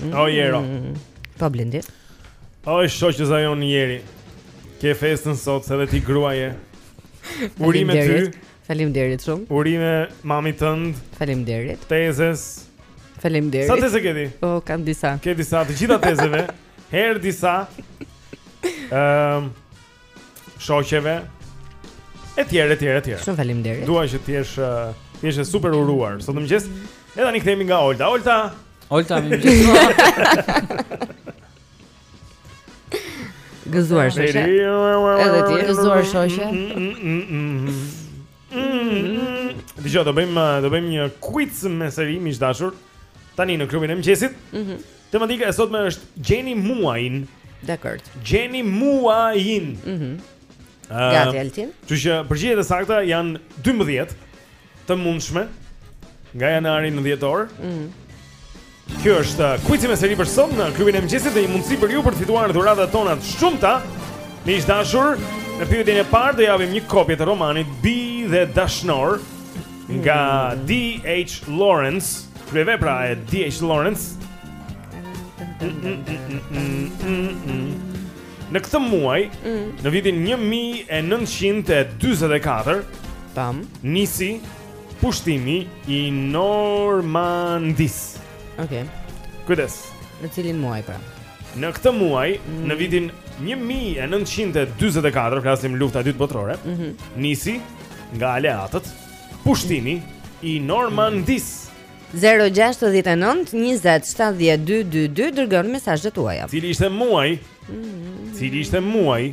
Speaker 2: Mm. O Jero.
Speaker 1: Po Blendi.
Speaker 2: Oj shoqe sa je o njeri. Ke festën sot se dhe ti grua je. Urime ty.
Speaker 1: Faleminderit shumë.
Speaker 2: Urime mamit tënd.
Speaker 1: Faleminderit.
Speaker 2: Tezes.
Speaker 1: Faleminderit.
Speaker 2: Sa teze ke ti?
Speaker 1: Po kam disa.
Speaker 2: Ke disa të gjitha tezeve. Herë disa. Ehm um, shoqeve etj etj etj.
Speaker 1: Shumë faleminderit.
Speaker 2: Dua që ti të jesh super e uruar. Sot në mëngjes edhe tani kthehemi nga Olta. Olta.
Speaker 3: Olta mirëmëngjes.
Speaker 1: Gëzuar shoqe. Edhe ti
Speaker 4: gëzuar shoqe.
Speaker 2: Mm, mm, mm, Dëgjo, do bëjmë eh, do bëjmë një kuic me seri miq të dashur. Tani në klubin e mëngjesit.
Speaker 1: Mhm.
Speaker 2: Mm Tematika e sotme është gjeni muajin.
Speaker 1: Dakor.
Speaker 2: Gjeni muajin.
Speaker 1: Mhm.
Speaker 2: Mm uh,
Speaker 1: Gati Altin.
Speaker 2: Që përgjigjet e sakta janë 12 të mundshme nga janari në dhjetor.
Speaker 1: Mhm.
Speaker 2: Mm Ky është uh, kuici me seri për sot në klubin e mëngjesit dhe një mundësi për ju për të fituar dhuratat tona të shumta. Miq të dashur, në pyetjen e parë do japim një kopje të romanit Bij dhe Dashnorë nga DH Lawrence, kryevepra e DH Lawrence. Në këtë muaj,
Speaker 1: mm.
Speaker 2: në vitin 1924,
Speaker 1: tam,
Speaker 2: nisi Pushtimi i Normandisë.
Speaker 1: Okej. Okay.
Speaker 2: Kujdes.
Speaker 1: Në cilin muaj pra?
Speaker 2: Në këtë muaj,
Speaker 1: mm.
Speaker 2: në vitin 1944, flasim lufta e dytë botërore,
Speaker 1: mm -hmm.
Speaker 2: nisi nga aleatët pushtimi i
Speaker 1: Normandisë. Mm. 0-6-19-27-12-22 Dërgoni mesazhet tuaja
Speaker 2: Cili ishte muaj mm. Cili ishte muaj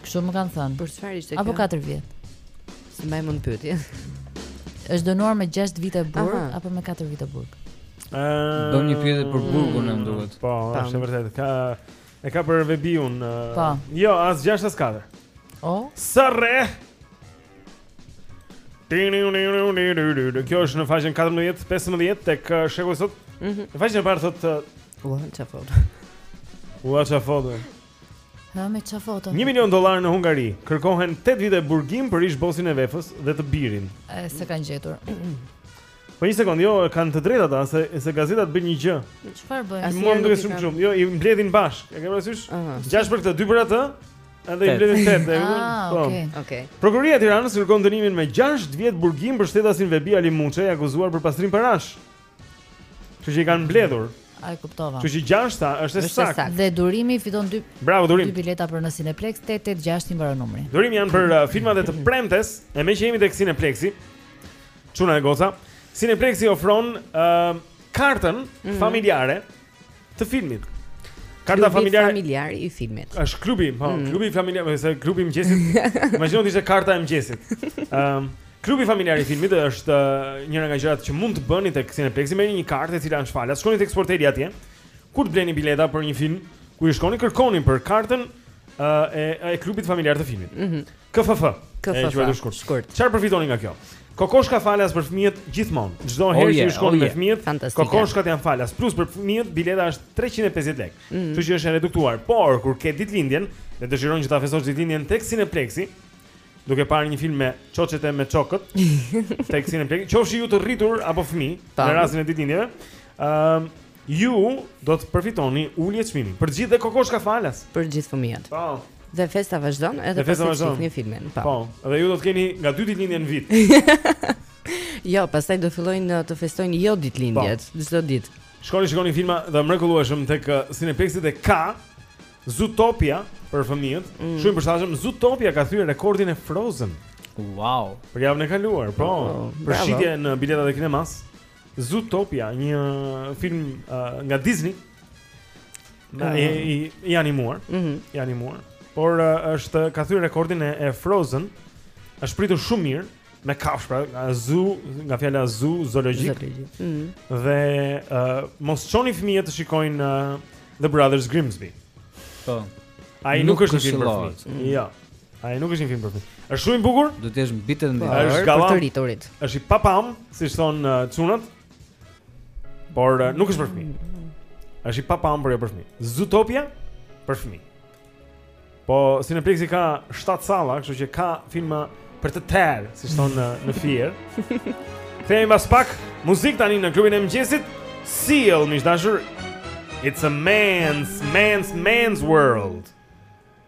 Speaker 4: Kështu më kanë thënë.
Speaker 1: Për çfarë ishte kjo?
Speaker 4: Apo 4 vjet.
Speaker 1: S'e mbaj mend pyetjen.
Speaker 4: Është dënuar me 6 vite burg apo me 4 vite burg?
Speaker 2: Ëh.
Speaker 3: Do një pyetje për burgun më duhet.
Speaker 2: Po, është vërtet. Ka, e ka për Vehbiun.
Speaker 4: Po.
Speaker 2: Jo, as 6 as 4. Oh. Sarre. Kjo është në faqen 14, 15 tek uh, Shekulli sot.
Speaker 1: Mhm.
Speaker 2: Në faqen e parë thotë uh,
Speaker 1: Ua, çfarë foto?
Speaker 2: Ua, çfarë foto?
Speaker 4: Hajde ça foto?
Speaker 2: 1 milion dollarë në Hungari. Kërkohen 8 vite burgim për ish bosin e Vefës dhe të birin.
Speaker 4: E s'e kanë gjetur.
Speaker 2: Po një sekond, jo, kanë të drejtë ata se se gazetat bëjnë një gjë.
Speaker 4: Po çfarë bëjnë?
Speaker 2: Ai
Speaker 1: mund të
Speaker 2: shumë shumë. Jo, i mbledhin bashkë. E ke parasysh? Gjashtë për këtë, dy për atë. Edhe i mbledhin tetë, e kupton?
Speaker 4: Ah,
Speaker 2: po.
Speaker 4: Okej.
Speaker 1: Okej.
Speaker 2: Prokuroria e Tiranës kërkon dënimin me 6 vjet burgim për shtetasin Vehbi Alimuçaj, i akuzuar për pastrim parash. Kështu që i kanë mbledhur.
Speaker 4: A, e kuptova.
Speaker 2: Kështu që gjashta është e saktë.
Speaker 4: Dhe Durimi fiton dy
Speaker 2: Bravo Durim.
Speaker 4: Dy bileta për në Cineplex 886 i mbaron numri.
Speaker 2: Durim, janë për uh, filmat e të premtes, e meqë jemi tek Cineplexi. Çuna e goca. Cineplexi ofron ë uh, kartën mm -hmm. familjare Të filmit. Karta familjare.
Speaker 1: Klubi familjar i filmit.
Speaker 2: Është klubi, po,
Speaker 1: mm.
Speaker 2: klubi familjar, ose klubi i mëngjesit. Imagjino ti se karta e mëngjesit. Ëm, um, klubi familjar i filmit është uh, njëra nga gjërat që mund të bëni tek Cineplex, merrni një kartë e cila është falas. Shkoni tek sporteli atje. Kur të bleni bileta për një film, kur shkoni kërkoni për kartën uh, e e klubit familjar të filmit.
Speaker 1: Mhm.
Speaker 2: Mm
Speaker 1: KFF.
Speaker 2: KFF. Shkurt. Çfarë përfitoni nga kjo? Kokoshka falas për fëmijët gjithmonë. Çdo
Speaker 3: oh,
Speaker 2: herë
Speaker 3: që
Speaker 2: ju shkoni
Speaker 3: oh,
Speaker 2: me fëmijët, kokoshkat janë falas. Plus për fëmijët bileta është 350 lekë.
Speaker 1: Mm.
Speaker 2: Kështu që është e reduktuar. Por kur ke ditëlindjen dhe dëshiron që ta festosh ditëlindjen tek Cineplexi, duke parë një film me shoqet e me shokët, tek Cineplexi, qofshi ju të rritur apo fëmijë, në rastin e ditëlindjeve, ëm um, Ju do të përfitoni ulje çmimi për të gjithë dhe kokoshka falas.
Speaker 1: Për gjithë fëmijët.
Speaker 2: Po.
Speaker 1: Dhe festa vazhdon edhe pasi të shihni filmin. Po.
Speaker 2: po. Dhe ju do të keni nga dy ditëlindje në vit.
Speaker 1: jo, pastaj do fillojnë uh, të festojnë jo ditëlindjet, po. çdo ditë.
Speaker 2: Shkoni shikoni filma të mrekullueshëm tek uh, Cineplexi dhe ka Zootopia për fëmijët.
Speaker 1: Mm.
Speaker 2: Shumë i përshtatshëm. Zootopia ka thyer rekordin e Frozen.
Speaker 3: Wow.
Speaker 2: Për javën e kaluar, po.
Speaker 1: Oh,
Speaker 2: për shitje në biletat e kinemas. Zootopia, një film uh, nga Disney. Nga
Speaker 1: uh,
Speaker 2: i, i animuar,
Speaker 1: mm -hmm.
Speaker 2: i animuar. Por uh, është ka thyer rekordin e, e Frozen. Është pritur shumë mirë me kafsh pra, nga zoo, nga fjala zoo, zoologjik.
Speaker 1: Zoologjik. Mm -hmm.
Speaker 2: Dhe uh, mos çoni fëmijët të shikojnë uh, The Brothers Grimsby.
Speaker 3: Po.
Speaker 2: Ai nuk,
Speaker 3: nuk
Speaker 2: është një film për fëmijë. Mm. Jo. Ai nuk është një film për fëmijë. Është shumë i bukur.
Speaker 3: Duhet të jesh mbi 18
Speaker 1: po, për të rriturit.
Speaker 2: Është i papam, siç thon uh, çunat. Por uh, nuk është për fëmijë. Është i papam, por jo për fëmijë. Zootopia për fëmijë. Po Cineplex i ka 7 salla, kështu që ka filma për të tërë, siç thon në uh, në Fier. Kthehemi pas pak muzikë tani në klubin e mëngjesit. Seal, miq të dashur.
Speaker 13: It's a man's man's man's world.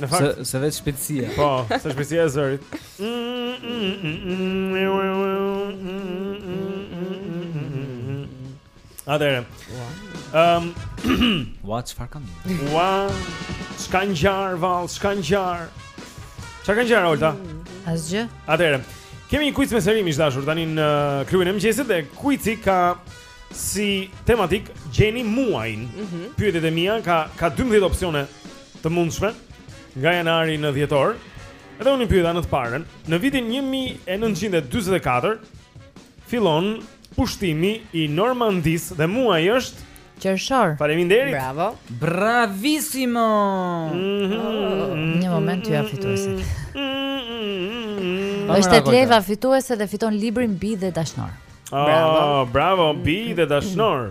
Speaker 2: Në fakt,
Speaker 3: se se vetë shpejtësia.
Speaker 2: Po, se shpejtësia e zërit. Atëherë. Ehm,
Speaker 3: Ua, çfarë kam mirë.
Speaker 2: ua, ç'ka ngjarë vallë, ç'ka ngjarë. Çka ka ngjarë Olta?
Speaker 4: Asgjë.
Speaker 2: Atëherë. Kemi një quiz me SMS miq të dashur tani në uh, klubin e mëngjesit dhe quizi ka si tematikë gjeni muajin. Pyetjet e mia ka ka 12 opsione të mundshme nga janari në dhjetor. Edhe unë pyeta në të parën, në vitin 1944 fillon pushtimi i Normandisë dhe muaji është
Speaker 4: qershor.
Speaker 2: Faleminderit.
Speaker 1: Bravo.
Speaker 3: Bravissimo. Mm -hmm.
Speaker 4: Një moment t'jua jap fituesin.
Speaker 2: Mm-hmm.
Speaker 4: Është Kleva fituese dhe fiton librin Bij dhe Dashnorë.
Speaker 2: Oh, bravo. Bravo Bij dhe Dashnorë.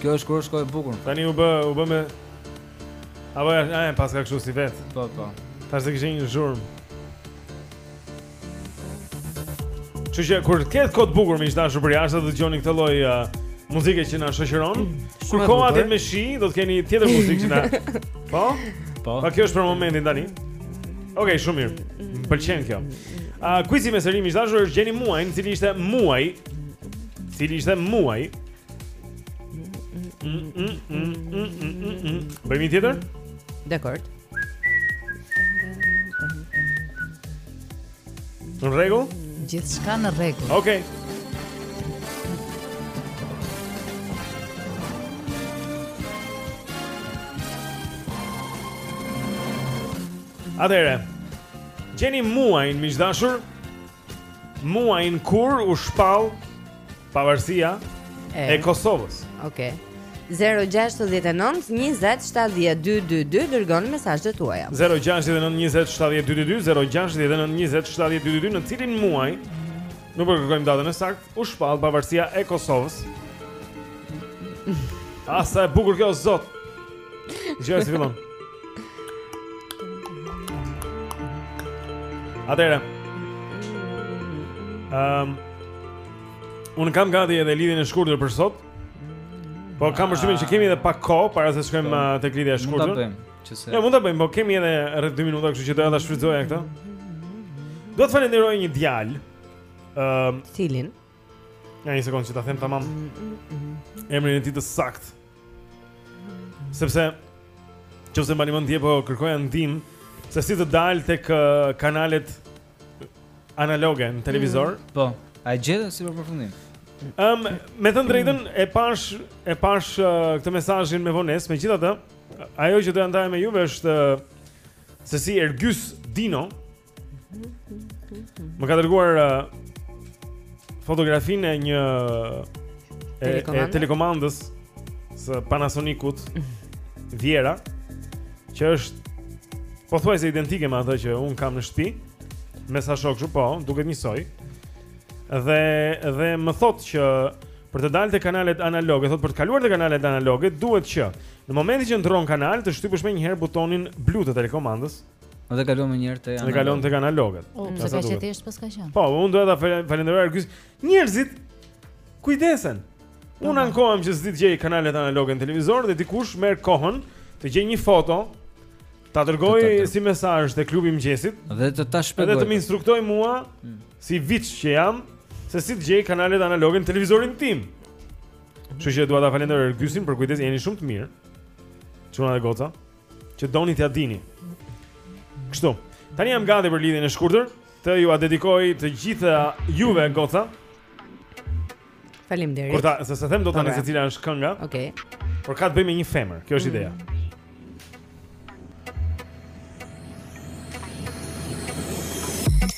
Speaker 2: Kjo është
Speaker 3: kur është kohë e bukur.
Speaker 2: Tani u bë, u bë me Apo ja, ja, ja paska kështu si vet.
Speaker 3: Po, po.
Speaker 2: Tashi dëgjojmë një zhurmë. Që që kur të ketë kohë të bukur miq të dashur për jashtë do të dëgjoni këtë lloj uh, muzike që na shoqëron
Speaker 3: mm, Kur
Speaker 2: koha të jetë me shi, do të keni tjetër muzikë që na Po?
Speaker 3: Po
Speaker 2: Pa kjo është për momentin tani Okej, okay, shumë mirë Më pëlqen kjo uh, Quizi me SMS miq të dashur është gjeni muajin, cili ishte muaji Cili ishte muaji? Bëjmë një tjetër?
Speaker 1: Dakord.
Speaker 2: Në rregull?
Speaker 4: Gjithçka në rregull.
Speaker 2: Okej. Okay. Atëherë, gjeni muajin miq të dashur muajin kur u shpall pavarësia e, e Kosovës.
Speaker 1: Okej. Okay. 069 20 7222 dërgoni mesazhet tuaja
Speaker 2: 069 20 7222 069 20 7222 Në cilin muaj nuk po kërkojmë datën e saktë u shpall pavarësia e Kosovës A sa e bukur kjo zot Gjëra si fillon. Atëherë. Ehm. Um, Unë kam gati edhe lidhjen e shkurtër për sot. Po kam përshtypjen që kemi edhe pak kohë para se të shkojmë po, uh, tek lidhja e shkurtër.
Speaker 3: Mund ta bëjmë, qoftë se.
Speaker 2: Jo, mund ta bëjmë, po kemi edhe rreth 2 minuta, kështu që doja ta shfrytëzoja këtë. Dua të falenderoj një djalë. Ehm.
Speaker 1: Um, Cilin?
Speaker 2: Ja një sekundë që ta them tamam Emrin e tij të saktë Sepse qoftë se mbani mend dje po kërkoja ndihmë Se si të dal tek kanalet Analoge në televizor mm,
Speaker 3: Po, a e gjete si për përfundim
Speaker 2: um, Me thënë të drejtën e pashë, e pashë uh, këtë mesazhin me vonesë. Megjithatë Ajo që doja ta ndaja me juve është uh, Se si Ergys Dino Më ka dërguar uh, fotografinë e një e, e telekomandës së Panasonic-ut Viera, që është pothuajse identike me atë që unë kam në shtëpi, me sa shoh kështu po, duket njësoj. Dhe dhe më thotë që për të dalë te kanalet analoge, thotë për të kaluar te kanalet analoge duhet që në momentin që ndërron kanal të shtypësh menjëherë butonin blu të telekomandës.
Speaker 3: Dhe kalon menjëherë te analogët.
Speaker 2: Dhe kalon tek analogët.
Speaker 4: Po,
Speaker 2: sa
Speaker 4: e thjeshtë paska qenë.
Speaker 2: Po, unë doja ta falenderoj Ergysin. Njerëzit kujdesen. Unë po. ankohem që s'di të gjej kanalet analoge në televizor dhe dikush merr kohën
Speaker 14: të gjejë një foto ta dërgojë si mesazh te klubi i mëngjesit
Speaker 3: dhe të ta
Speaker 14: shpjegojë.
Speaker 3: Edhe
Speaker 14: të më instruktojë mua hmm. si viç që jam se si të gjej kanalet analoge në televizorin tim. Kështu që dua ta falenderoj Ergysin për kujdesin, jeni shumë të mirë. Çuna e goca. që doni t'ia dini. Kështu. Tani jam gati për lidhjen e shkurtër, t'jua dedikoj të gjitha juve goca.
Speaker 1: Faleminderit.
Speaker 14: Por ta, se s'e them dot tani se cila është kënga.
Speaker 1: Okej. Okay.
Speaker 14: Por ka të bëjë me një femër, kjo është mm. ideja.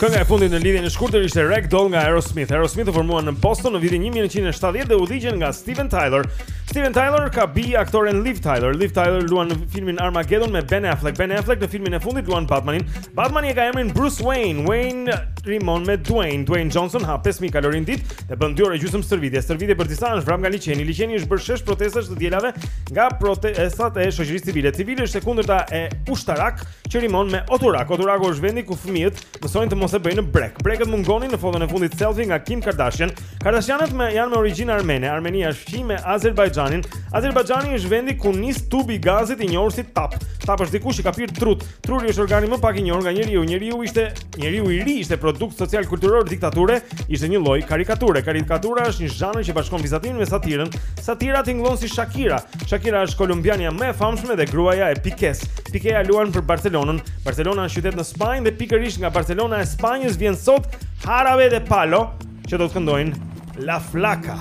Speaker 14: Kënga e fundit në lidhjen e shkurtër ishte Rag Doll nga Aerosmith. Aerosmith u formuan në Boston në vitin 1970 dhe udhëhiqen nga Steven Tyler. Steven Tyler ka bijë aktoren Liv Tyler. Liv Tyler luan në filmin Armageddon me Ben Affleck. Ben Affleck në filmin e fundit luan Batmanin. Batmani e ka emrin Bruce Wayne, Wayne rimon me Dwayne. Dwayne Johnson ha 5000 kalori në ditë. E bën dy orë gjysmë stërvitje. Stërvitje për disa është vrap nga liqeni. Liqeni është bërë shesh protestash të dielave nga protestat e shoqërisë civile. Civile është e kundërta e ushtarak që rimon me oturak. Oturaku është vendi ku fëmijët mësojnë të mos e bëjnë në brekë. Brekët mungonin në foton e fundit selfie nga Kim Kardashian. Kardashianët janë me origjinë armene. Armenia është fqinj me Azerbajxhanin. Azerbajxhani është vendi ku nis tubi i gazit i njohur si tap. Tap është dikush që ka pirë trut. Truri është organi më pak i njohur nga njeriu. Njeriu ishte Njeriu i ri ishte produkt social kulturor diktature, ishte një lloj karikature. Karikatura është një zhanër që bashkon vizatimin me satirën. Satira tingëllon si Shakira. Shakira është kolumbiania më e famshme dhe gruaja e Pikes. Pikeja luan për Barcelonën. Barcelona është qytet në Spanjë dhe pikërisht nga Barcelona e Spanjës vjen sot Jarabe de Palo, që do të këndojnë La Flaca.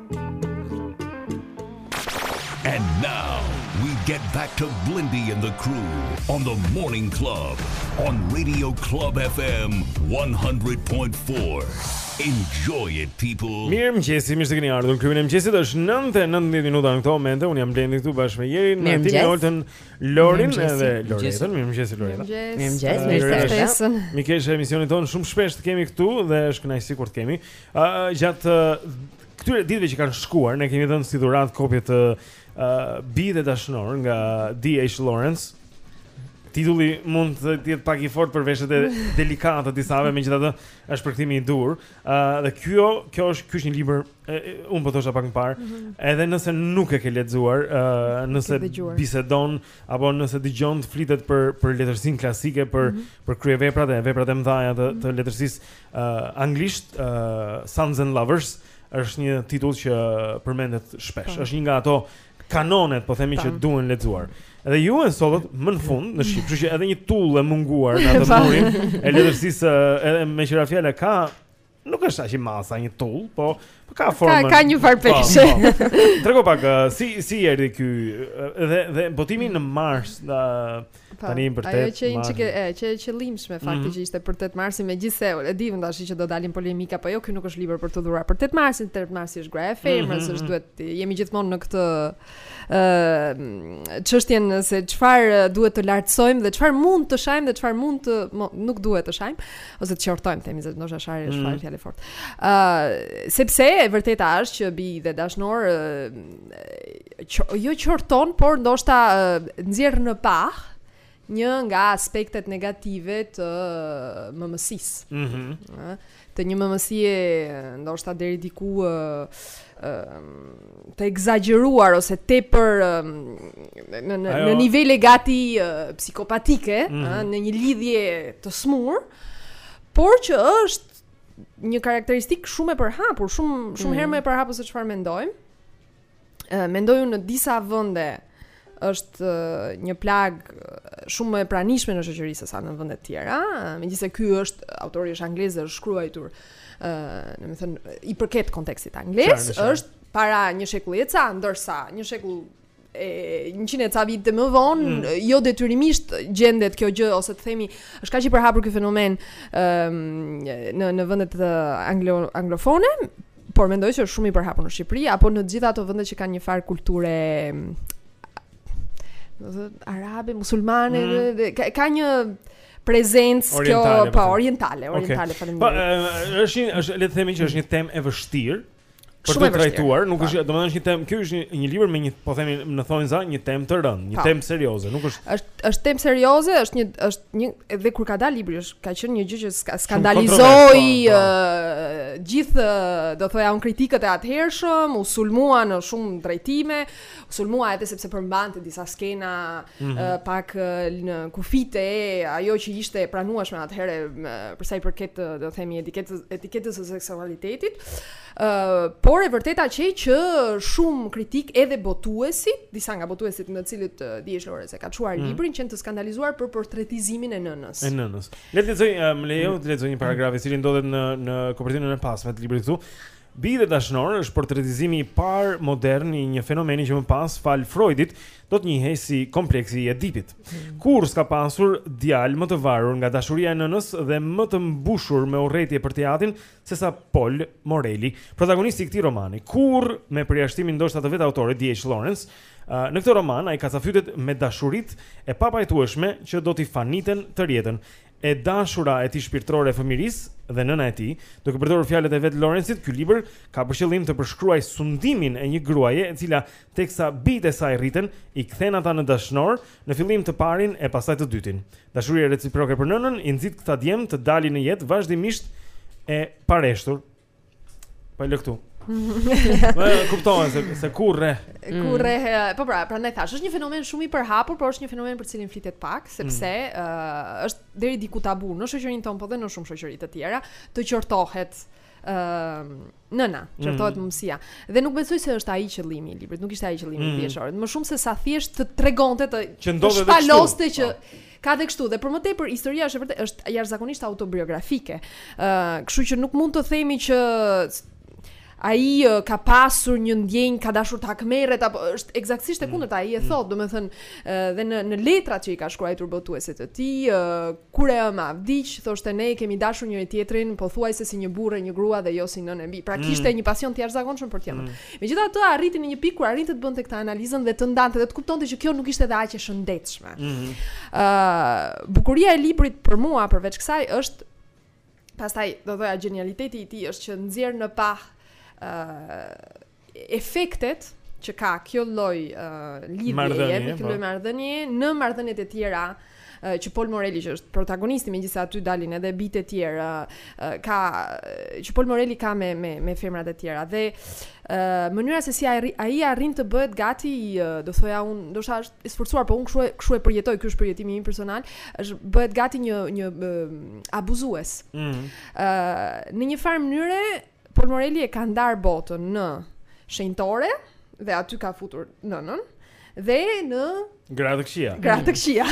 Speaker 15: And now we
Speaker 16: get back to Blindy and the crew on the Morning Club on Radio Club FM 100.4. Enjoy it people.
Speaker 2: Mirë mëngjes, mirë se keni ardhur në klubin e mëngjesit. Është 9:19 minuta në këto momente. Unë jam Blendi këtu bashkë me Jerin,
Speaker 1: me
Speaker 2: Martin, Oltën, Lorin edhe Lorin. Mirë mëngjes Lorin.
Speaker 1: Mirë mëngjes, mirë se erdhët.
Speaker 2: Mikeshë e emisionit tonë, shumë shpesh të kemi këtu dhe është kënaqësi kur të kemi. Ë uh, gjatë këtyre ditëve që kanë shkuar, ne kemi dhënë si dhuratë kopje të uh, Bij dhe dashnorë nga DH Lawrence. Titulli mund të jetë pak i fortë për veshët e delikatë të disave, megjithatë është përkthimi i duhur. Ë uh, dhe kjo, kjo është ky është një libër, uh, unë po thosha pak më parë,
Speaker 17: mm -hmm.
Speaker 2: edhe nëse nuk e ke lexuar, ë uh,
Speaker 17: nëse
Speaker 2: bisedon apo nëse dëgjon të flitet për për letërsinë klasike, për
Speaker 17: mm -hmm.
Speaker 2: për kryeveprat e veprat e mëdha të, të mhm. letërsisë uh, anglisht uh, Sons and Lovers është një titull që përmendet shpesh.
Speaker 17: Po.
Speaker 2: Është një nga ato kanonet, po themi që
Speaker 17: po.
Speaker 2: duhen lexuar. Edhe ju e sollët më në fund në shqip, kështu që edhe një tullë e munguar në atë
Speaker 17: po.
Speaker 2: murin e letërsisë edhe me që ra fjala ka nuk është aq i madh sa një tullë, po po ka formën.
Speaker 17: Ka ka një farë
Speaker 2: peshë. Trego pak si si erdhi ky edhe dhe botimi në Mars, uh,
Speaker 17: Po,
Speaker 2: Tani për
Speaker 17: 8,
Speaker 2: ajo
Speaker 17: qe një çikë e që e qëllimshme fakti
Speaker 2: mm -hmm.
Speaker 17: që ishte për 8 marsin megjithëse e dimë tash që do dalin polemika, po jo ky nuk është libër për të dhuruar për 8 marsin, 8 marsi është dita e femrës,
Speaker 2: mm -hmm.
Speaker 17: është
Speaker 2: mhm.
Speaker 17: duhet jemi gjithmonë në këtë ë çështjen se çfarë duhet të lartësojmë dhe çfarë mund të shajmë dhe çfarë mund të mo, nuk duhet të shajmë ose të qortojmë themi se ndoshta sharje është
Speaker 2: mm
Speaker 17: -hmm. fjalë e fortë. ë uh, sepse e vërteta është që Bij dhe dashnorë uh, jo qorton, por ndoshta nxjerr në pah një nga aspektet negative të mëmësisë.
Speaker 2: Ëh.
Speaker 17: Mm -hmm. Të një mëmësie ndoshta deri diku ë të ekzagjeruar ose tepër në në, në nivele gati psikopatike, mm
Speaker 2: -hmm.
Speaker 17: në një lidhje të sëmurë, por që është një karakteristikë shumë e përhapur, shumë shumë mm
Speaker 2: -hmm.
Speaker 17: herë më e përhapur se çfarë mendojmë. Mendoj unë në disa vënde është një plagë shumë më e pranishme në shoqëri se sa në vende të tjera, megjithëse ky është autori është anglez dhe është shkruar, domethënë i përket kontekstit anglez, është para një shekulli e ca, ndërsa një shekull e, 100 e ca vite më vonë,
Speaker 2: mm.
Speaker 17: jo detyrimisht gjendet kjo gjë ose të themi, është kaq i përhapur ky fenomen ëm um, në në vendet anglo anglofone, Por mendoj që është shumë i përhapur në Shqipëri apo në të gjitha ato vende që kanë një farë kulture domethënë arabe, musulmane
Speaker 2: mm.
Speaker 17: dhe, dhe ka, ka një prezencë kjo po,
Speaker 2: po
Speaker 17: orientale, orientale
Speaker 2: okay.
Speaker 17: Po, faleminderit.
Speaker 2: Po është një është le të themi që është një temë e vështirë për
Speaker 17: t'u
Speaker 2: trajtuar, nuk është, domethënë është një temë, ky është një, një libër me një, po themi në thonjza, një temë të rëndë, një temë serioze, nuk është.
Speaker 17: Është është temë serioze, është një është një edhe kur ka dalë libri është ka qenë një gjë që ska, skandalizoi
Speaker 2: po, po.
Speaker 17: uh, gjithë uh, do thoja unë kritikët e atëhershëm, u sulmua në shumë drejtime, u sulmua edhe sepse përmbante disa skena
Speaker 2: mm
Speaker 17: -hmm. uh, pak uh, në kufijtë e ajo që ishte e pranueshme atëherë uh, për sa i përket uh, do themi etiketës etiketës së seksualitetit. por e vërteta qe që shumë kritikë edhe botuesit, disa nga botuesit në të cilët uh, D.H. Lawrence e ka çuar
Speaker 2: mm.
Speaker 17: librin qenë të skandalizuar për portretizimin e nënës.
Speaker 2: E nënës. Le të lexoj, uh, më lejo të lexoj një paragraf i cili ndodhet në në kopertinën e pasme të librit këtu. Bij dhe dashnorë është portretizimi i parë modern i një fenomeni që më pas falë Freudit do të njihej si kompleksi i Edipit. Mm. Kurrë s'ka pasur djalë më të varur nga dashuria e nënës dhe më të mbushur me urrejtje për të atin sesa Paul Moreli, protagonisti i këtij romani, kurrë me përjashtimin ndoshta të vetë autorit D.H. Lawrence. Uh, në këtë roman ai kacafytet me dashuritë e papajtueshme që do t'i faniten tërë jetën. E dashura e tij shpirtërore e fëmirisë dhe nëna e tij, duke përdorur fjalët e vetë Lawrence-it, ky libër ka për qëllim të përshkruajë sundimin e një gruaje e cila Teksa bijtë e saj rriten, i kthen ata në dashnorë, në fillim të parin e pastaj të dytin. Dashuria reciproke për nënën i nxit këta djem të dalin në jetë vazhdimisht e pareshtur. Po e lë këtu. Po e kuptohen se se ku rreh. Mm.
Speaker 17: Ku rreh, e, po pra, prandaj thashë, është një fenomen shumë i përhapur, por është një fenomen për të cilin flitet pak, sepse ë, është deri diku tabu në shoqërinë tonë, po dhe në shumë shoqëri të tjera, të qortohet nëna, qortohet
Speaker 2: mm.
Speaker 17: mëmësia. Dhe nuk besoj se është ai qëllimi i librit, nuk ishte ai qëllimi i
Speaker 2: mm.
Speaker 17: thjeshtë. Më shumë se sa thjesht të tregonte atë
Speaker 2: që ndodhte të
Speaker 17: shpaloste që
Speaker 2: po.
Speaker 17: ka dhe kështu dhe për më tepër historia është vërtet është jashtëzakonisht autobiografike. Ë, uh, kështu që nuk mund të themi që ai uh, ka pasur një ndjenjë ka dashur të hakmerret apo është eksaktësisht e mm. kundërta ai e mm. thotë domethënë uh, dhe në në letrat që i ka shkruar botuesit të tij uh, Kur e ëma vdiq, thoshte ne e kemi dashur njëri-tjetrin pothuajse si një burrë e një grua dhe jo si nënë e bir. Pra kishte një pasion të jashtëzakonshëm për tjetrin. Megjithatë, arriti në një pikë kur arrinte të bënte këtë analizën dhe të ndante dhe të kuptonte që kjo nuk ishte edhe aq e shëndetshme. Ë, bukuria e librit për mua përveç kësaj është pastaj do thoja gjenialiteti i tij është që nxjerr në pah ë efektet që ka kjo lloj lidhje,
Speaker 2: marrëdhënie,
Speaker 17: kjo
Speaker 2: po.
Speaker 17: lloj marrëdhënie në marrëdhëniet e tjera që Paul Morelli që është protagonisti megjithëse aty dalin edhe bijtë e tjera ka që Paul Morelli ka me me me femrat e tjera dhe mënyra se si ai ai arrin të bëhet gati do thoja un ndoshta është i sforcuar po un kshu kshu e përjetoj ky është përjetimi im personal është bëhet gati një një abuzues mm. në një farë mënyre Paul Morelli e ka ndarë botën në shenjtore dhe aty ka futur nënën dhe në
Speaker 2: gra të këqija.
Speaker 17: Gra të këqija.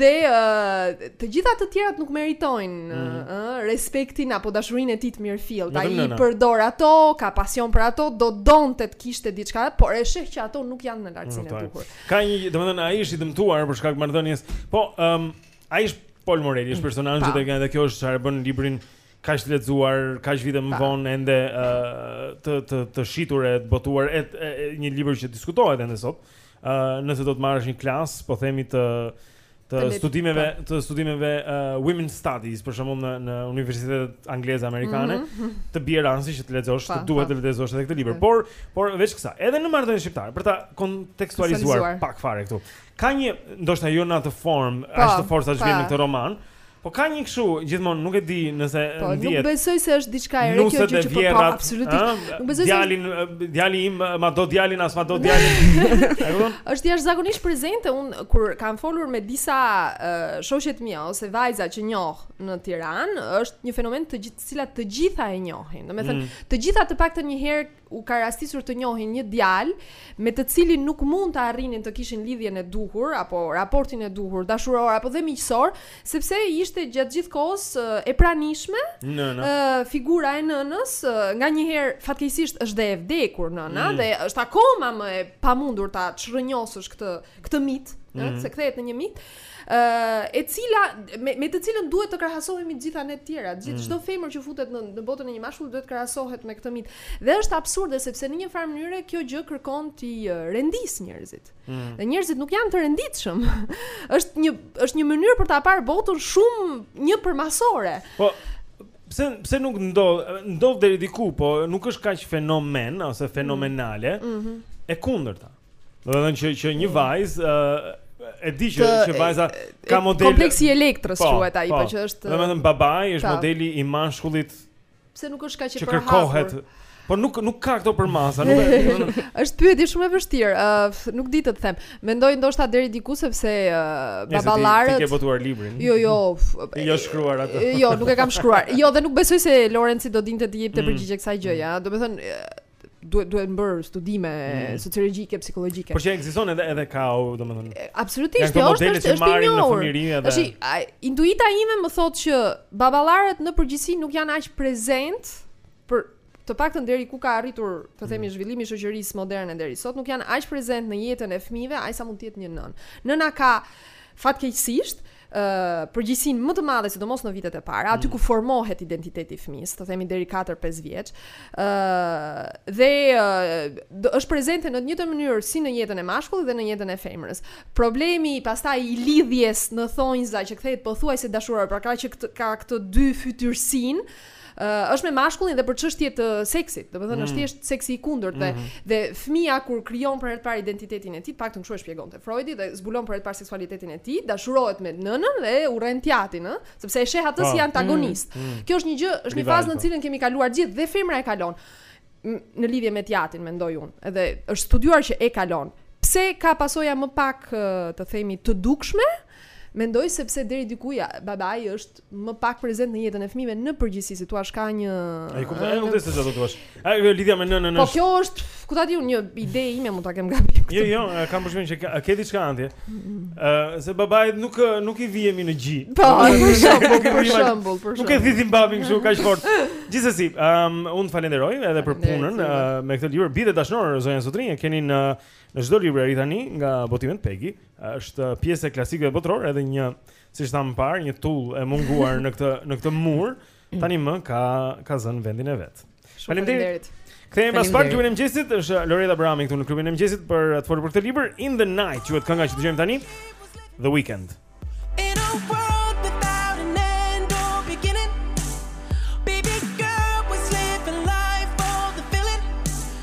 Speaker 17: dhe uh, të gjitha të tjerat nuk meritojnë mm -hmm. uh, respektin apo dashurinë e tij të mirëfillt. Ai
Speaker 2: i
Speaker 17: përdor ato, ka pasion për ato, do donte të kishte diçka, por e sheh që ato nuk janë në lartësinë e duhur.
Speaker 2: Ka një, domethënë ai është i dëmtuar për shkak të marrëdhënies. Po, ëm, um, ai është Paul Morelli, është mm.
Speaker 17: personazhi
Speaker 2: që kanë dhe kjo është çfarë bën librin kaq të lexuar, kaq vite më vonë ende uh, të të të shitur e të botuar e, e, e një libër që diskutohet ende sot. Ë uh, nëse do të marrësh një klasë, po themi të të,
Speaker 17: të
Speaker 2: studimeve po. të studimeve uh, women studies për shembull në në universitetet angleze amerikane,
Speaker 17: mm -hmm.
Speaker 2: të bie rasti që të lexosh, të duhet të lexosh edhe këtë libër. Por, por veç kësaj, edhe në marrëdhënie shqiptare, për ta kontekstualizuar pak fare këtu. Ka një, ndoshta jo në atë formë,
Speaker 17: po,
Speaker 2: aq të fortë sa që vjen në këtë roman, Po ka një kështu, gjithmonë nuk e di nëse
Speaker 17: po,
Speaker 2: ndihet.
Speaker 17: Po nuk besoj se është diçka e re kjo gjë që po
Speaker 2: pa
Speaker 17: absolutisht. Nuk besoj se
Speaker 2: djalin djali im ma do djalin a s'ma do djalin.
Speaker 17: Është jashtëzakonisht prezente un kur kam folur me disa uh, shoqe të mia ose vajza që njoh në Tiranë, është një fenomen të gjithë të cilat të gjitha e njohin. Domethënë,
Speaker 2: mm.
Speaker 17: të gjitha të paktën një herë u ka rastisur të njohin një djalë me të cilin nuk mund të arrinin të kishin lidhjen e duhur apo raportin e duhur dashuror apo dhe miqësor, sepse ishte gjatë gjithë kohës e pranishme
Speaker 2: nëna.
Speaker 17: figura e nënës, nganjëherë fatkeqësisht është dhe e vdekur nëna
Speaker 2: mm.
Speaker 17: dhe është akoma më e pamundur ta çrrënjosësh këtë këtë mit,
Speaker 2: mm.
Speaker 17: se kthehet në një mit, e cila me, me të cilën duhet të krahasohemi të gjitha ne të tjera. Gjithë
Speaker 2: mm.
Speaker 17: çdo femër që futet në në botën e një mashkulli duhet të krahasohet me këtë mit. Dhe është absurde sepse në një farë mënyre kjo gjë kërkon t'i rendisë njerëzit.
Speaker 2: Mm.
Speaker 17: Dhe njerëzit nuk janë të renditshëm. është një është një mënyrë për ta parë botën shumë njëpërmasore.
Speaker 2: Po pse pse nuk ndodh ndodh deri diku, po nuk është kaq fenomen ose fenomenale.
Speaker 17: Mm.
Speaker 2: Mm -hmm. E kundërta. Domethënë që që një vajzë ë e di që që vajza ka model
Speaker 17: kompleksi Elektrës po, quhet ai, po, po që është
Speaker 2: Domethënë babai është
Speaker 17: po.
Speaker 2: modeli i mashkullit.
Speaker 17: Pse nuk është kaq
Speaker 2: i
Speaker 17: përhapur?
Speaker 2: Që kërkohet. Po nuk nuk ka këto përmasa, nuk e di.
Speaker 17: Është pyetje shumë e vështirë. Uh, nuk di të të them. Mendoj ndoshta deri diku sepse uh, baballarët
Speaker 2: Ti ke botuar librin.
Speaker 17: Jo, jo.
Speaker 2: Ti jo shkruar atë.
Speaker 17: Jo, nuk e kam shkruar. Jo, dhe nuk besoj se Lorenci do dinte të jepte
Speaker 2: mm.
Speaker 17: përgjigje kësaj gjëje, mm. domethënë duhet duhet bërë studime
Speaker 2: mm.
Speaker 17: sociologjike, psikologjike.
Speaker 2: Por që ekziston edhe edhe ka, domethënë.
Speaker 17: Absolutisht, jo, është është është i njohur. Tashi, intuita ime më thotë që baballarët në përgjithësi nuk janë aq prezent për të paktën deri ku ka arritur, të themi mm. zhvillimi i shoqërisë moderne deri sot, nuk janë aq prezent në jetën e fëmijëve, aq sa mund të jetë një nënë. Nëna ka fatkeqësisht, përgjegjësinë më të madhe, sidomos në vitet e para, aty mm. ku formohet identiteti i fëmijës, të themi deri 4-5 vjeç, ë uh, dhe uh, është prezente në të njëjtën mënyrë si në jetën e mashkullit dhe në jetën e femrës. Problemi pastaj i lidhjes në thonjza që kthehet pothuajse dashurore, pra ka që këtë, ka këtë dyfytyrësinë, Uh, është me mashkullin dhe për çështje të seksit, domethënë
Speaker 2: mm.
Speaker 17: është thjesht seksi i kundërt dhe
Speaker 2: mm.
Speaker 17: dhe fëmija kur krijon për herë të parë identitetin e tij, paktën kështu e shpjegonte Frojdi dhe zbulon për herë të parë seksualitetin e tij, dashurohet me nënën dhe urren të jatin, ë, sepse e sheh atë si
Speaker 2: po.
Speaker 17: antagonist.
Speaker 2: Mm.
Speaker 17: Kjo është një gjë, është një fazë në
Speaker 2: po.
Speaker 17: cilën kemi kaluar gjithë dhe femra e kalon në lidhje me të jatin, mendoj unë. Edhe është studiuar që e kalon. Pse ka pasoja më pak të themi të dukshme? Mendoj sepse deri diku ja, babai është më pak prezent në jetën e fëmijëve në përgjithësi se thua ka një
Speaker 2: Ai kupton, ai nuk di se çfarë do të thosh. Ai vjen lidhja me nënën.
Speaker 17: Po kjo është, ku ta di unë, një ide e imja mund ta kem gabim.
Speaker 2: Jo, jo, kam përshtypjen që ka ke diçka andej. Ë, se babait nuk nuk i vihemi në gji.
Speaker 17: Po, për shembull, për shembull, për shembull.
Speaker 2: Nuk e thithim babin kështu kaq fort. Gjithsesi, ëm unë falenderoj edhe për punën me këtë libër Bij dhe dashnorë zonja zotërinj e, keni në në çdo librari tani nga botimet Pegi, është pjesë e klasikëve botërorë edhe një Siç thamë më parë, një tullë e munguar në këtë në këtë mur, tanimë ka ka zënë vendin e vet. Faleminderit. Kthehemi pas pak klubin e mëngjesit, është Loreta Brami këtu në klubin e mëngjesit për të folur për këtë libër In the Night, quhet kënga që dëgjojmë tani, The Weeknd.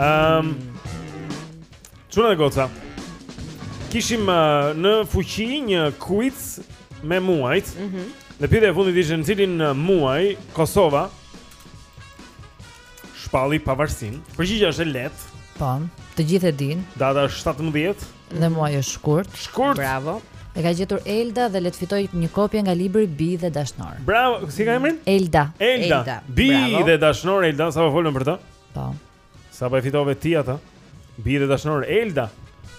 Speaker 2: Ehm. Um, Çuna, goca. Kishim uh, në fuqi një kuiz me muajt.
Speaker 1: Mhm.
Speaker 2: Mm dhe pyetja e fundit ishte në cilin uh, muaj Kosova Shpalli pavarësinë. Përgjigja është e lehtë.
Speaker 4: Po, të gjithë e dinë.
Speaker 2: Data është 17
Speaker 4: dhe muaji është shkurti.
Speaker 2: Shkurt.
Speaker 1: Bravo.
Speaker 4: E ka gjetur Elda dhe le të fitojë një kopje nga libri Bij dhe dashnorë.
Speaker 2: Bravo, si ka emrin?
Speaker 4: Elda.
Speaker 2: Elda.
Speaker 4: Elda.
Speaker 2: Bij
Speaker 4: Bravo.
Speaker 2: dhe dashnorë Elda, sapo folëm për të?
Speaker 4: Po.
Speaker 2: Sapo e fitove ti atë. Bij dhe dashnorë Elda.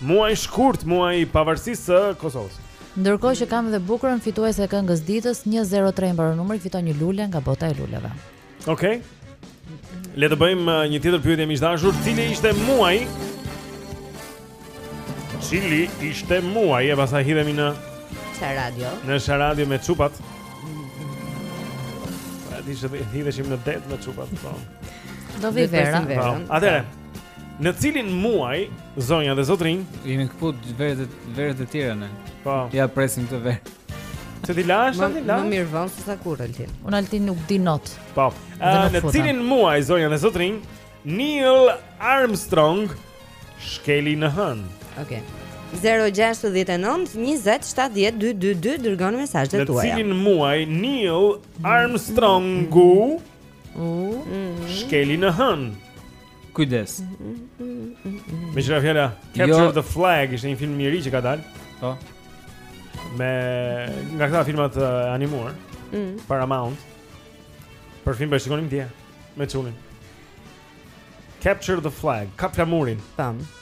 Speaker 2: Muaj shkurt, muaj i pavarësisë së Kosovës.
Speaker 4: Ndërkohë që kam dhe bukurën fituese e këngës së ditës 103 mbaron numri fiton një lule nga bota e luleve.
Speaker 2: Okej. Okay. Le të bëjmë uh, një tjetër pyetje miq të dashur, cili ishte muaji? Cili ishte muaji? E pastaj hidhemi në
Speaker 1: Sha radio.
Speaker 2: Në Sha radio me çupat. Po aty se hidheshim në det me çupat po.
Speaker 4: Do vijë vera.
Speaker 2: Po. Atëhere. Në cilin muaj zonja dhe zotërinj
Speaker 3: jemi këtu verë të verë të tjera ne.
Speaker 2: Po.
Speaker 3: Ja presim të verë.
Speaker 2: Të di lash, të
Speaker 1: di
Speaker 2: lash.
Speaker 1: Më mirë vonë sesa kurrë Altin.
Speaker 4: Unë Altin nuk di not.
Speaker 2: Po. Në cilin muaj zonja dhe zotërinj Neil Armstrong shkeli në hënë.
Speaker 1: Okej. Okay. 069 20 70 222 dërgoni mesazhet tuaja.
Speaker 2: Në cilin muaj Neil Armstrongu u mm. shkeli në hën?
Speaker 3: Kujdes.
Speaker 2: Meqë ra fjala? Capture
Speaker 3: jo.
Speaker 2: the flag, ishte një film i ri që ka dalë.
Speaker 3: Po.
Speaker 2: Me nga këta filmat uh, animuar.
Speaker 1: Mm.
Speaker 2: Paramount. Për filmin po shikonim dje. Me çunin. Capture the flag, kap flamurin. Tam.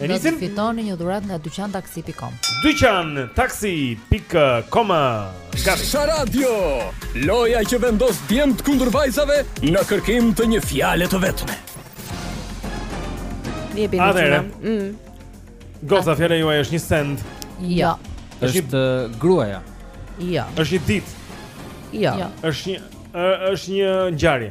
Speaker 2: Do
Speaker 4: të fitoni një dhuratë nga dyqan taksi.com.
Speaker 2: Dyqan taksi.com. Gacha
Speaker 8: Radio, loja që vendos djemtë kundër vajzave në kërkim të një fjale të vetme.
Speaker 1: Një
Speaker 2: bini
Speaker 1: të mm.
Speaker 2: Goca, fjala juaj është një send
Speaker 4: Jo
Speaker 3: është një grua
Speaker 1: Jo
Speaker 2: është një ditë
Speaker 1: Jo
Speaker 2: është një është një ngjarje.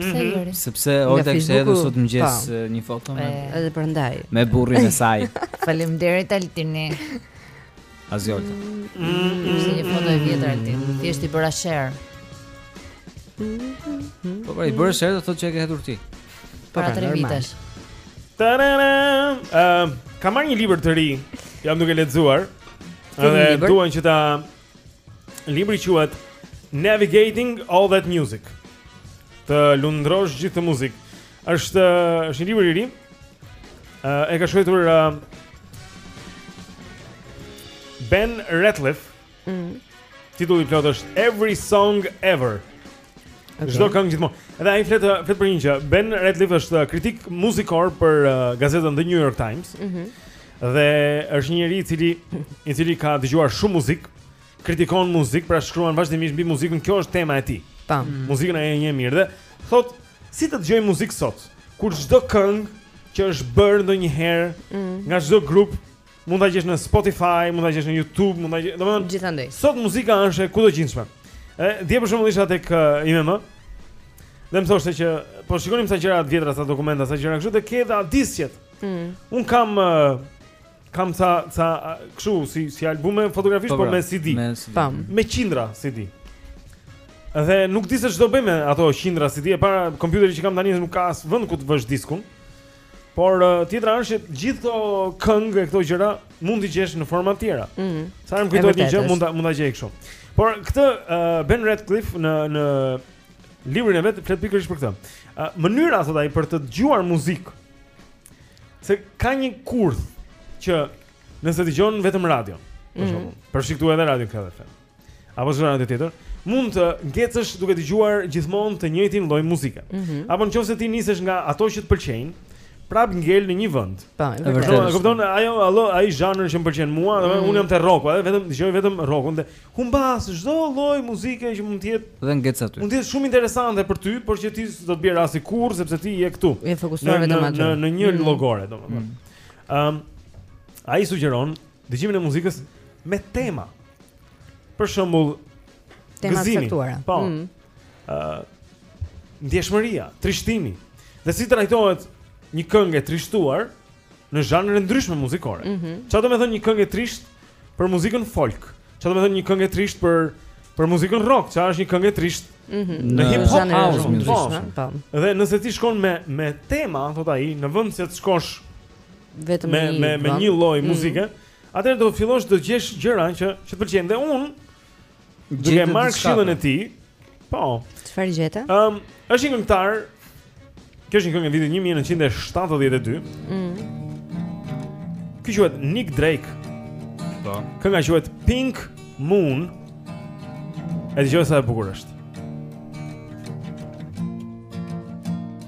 Speaker 4: Pse
Speaker 2: mhm.
Speaker 4: jeri?
Speaker 3: Sepse Olta kishte hedhur sot në mëngjes
Speaker 1: po.
Speaker 3: një foto me
Speaker 1: edhe prandaj.
Speaker 3: Me burrin e saj.
Speaker 4: Faleminderit Altini.
Speaker 3: Aziolta.
Speaker 2: Mm,
Speaker 4: ishte një foto e vjetër Altin. Thjesht i bëra share.
Speaker 3: Po pra, i bëra share do thotë që e ke hedhur ti.
Speaker 1: Po pra, tre
Speaker 4: vitesh.
Speaker 2: Tararam. Ëm, kam marrë një libër të ri. Jam duke lexuar. Edhe dua që ta Libri quhet Navigating All That Music. Të lundrosh gjithë atë muzikë. Është është një libër i ri. Ë e ka shkruar uh, Ben Ratliff.
Speaker 1: Mm.
Speaker 2: Titulli i plotë është Every Song Ever.
Speaker 1: Okay.
Speaker 2: Çdo këngë gjithmonë. Edhe ai flet flet për një gjë. Ben Ratliff është kritik muzikor për uh, gazetën The New York Times.
Speaker 1: Mhm.
Speaker 2: Mm Dhe është një njeri i cili i cili ka dëgjuar shumë muzikë, kritikon muzikë, pra shkruan vazhdimisht mbi muzikën, kjo është tema e tij.
Speaker 1: Tam. Mm.
Speaker 2: Muzikën e njeh mirë dhe thot si të dëgjosh muzikë sot, kur çdo këngë që është bërë ndonjëherë
Speaker 1: mm.
Speaker 2: nga çdo grup mund ta gjesh në Spotify, mund ta gjesh në YouTube, mund ta gjesh, domethënë
Speaker 1: gjithandej.
Speaker 2: Sot muzika është e kudogjendshme. Ë, dje për shembull isha tek uh, IMM. Dhe më thoshte që po shikonim ca gjëra të vjetra, ca dokumenta, ca gjëra kështu te këta disqet.
Speaker 1: Mm.
Speaker 2: Un kam uh, kam ca ca kshu si si albume fotografish
Speaker 3: po,
Speaker 2: por
Speaker 3: pra,
Speaker 2: me CD.
Speaker 3: Me, CD.
Speaker 1: Pam.
Speaker 2: me qindra CD. Dhe nuk di se ç'do bëj me ato qindra CD e para kompjuteri që kam tani nuk ka as vend ku të vësh diskun. Por uh, tjetra është që gjithë këto këngë e këto gjëra mund t'i gjesh në forma të tjera.
Speaker 1: Ëh. Mm.
Speaker 2: Sa më kujtohet një gjë mund ta mund ta gjej kështu. Por këtë uh, Ben Ratliff në në librin e vet flet pikërisht për këtë. Uh, mënyra thotë ai për të dëgjuar muzikë Se ka një kurth që nëse dëgjon vetëm radio, për
Speaker 1: mhm.
Speaker 2: shembull, për shiktu edhe radio këtë fem. Apo zëra të tjetër, mund të ngecësh duke dëgjuar gjithmonë të njëjtin lloj muzike.
Speaker 1: Mm -hmm.
Speaker 2: Apo nëse ti nisesh nga ato që të pëlqejnë, prap ngel në një vend.
Speaker 1: Po, e vërtetë.
Speaker 2: Kupton, ajo, ajo, ai zhanri që më pëlqen mua, mm
Speaker 1: -hmm.
Speaker 2: unë jam te rroku, edhe vetëm dëgjoj vetëm rrokun dhe Humbas çdo lloj muzike që mund të jetë
Speaker 3: dhe ngec aty.
Speaker 2: Mund të jetë shumë interesante për ty, por që ti s'do të bjerë rasti kurrë sepse ti je këtu.
Speaker 1: Je fokusuar vetëm aty.
Speaker 2: Në në një
Speaker 1: mm.
Speaker 2: llogore, domethënë. Mm. Ëm um, ai sugjeron dëgjimin e muzikës me tema. Për shembull,
Speaker 1: tema të caktuara.
Speaker 2: Po.
Speaker 1: Ëm mm.
Speaker 2: uh, ndjeshmëria, trishtimi. Dhe si trajtohet një këngë e trishtuar, në zhanre të ndryshme muzikore.
Speaker 1: Mm
Speaker 2: -hmm. Ça do me thënë një këngë e trishtë për muzikën folk? Qa do me thënë një këngë e trisht për, për muzikën rock? Ça është një këngë e trishtë
Speaker 1: mm
Speaker 2: -hmm.
Speaker 1: në
Speaker 2: hip hop?
Speaker 1: Në
Speaker 2: house,
Speaker 1: në
Speaker 2: ndryshme,
Speaker 1: po. po.
Speaker 2: Dhe nëse ti shkon me, me tema, thot ai, në vend se të shkosh
Speaker 1: Vetëm
Speaker 2: me, me, me
Speaker 1: po.
Speaker 2: një lloj
Speaker 1: mm -hmm.
Speaker 2: muzike, atëherë do fillosh të gjesh gjëra që, që të pëlqejnë. Dhe unë, Duke marrë këshillën e tij, po.
Speaker 1: Çfarë gjete?
Speaker 2: Ëm, um, është një këngëtar. Kjo është një këngë e vitit 1972.
Speaker 1: Mhm.
Speaker 2: Ky quhet Nick Drake.
Speaker 3: Po.
Speaker 2: Kënga quhet Pink Moon. Dëgjoje sa e bukur është.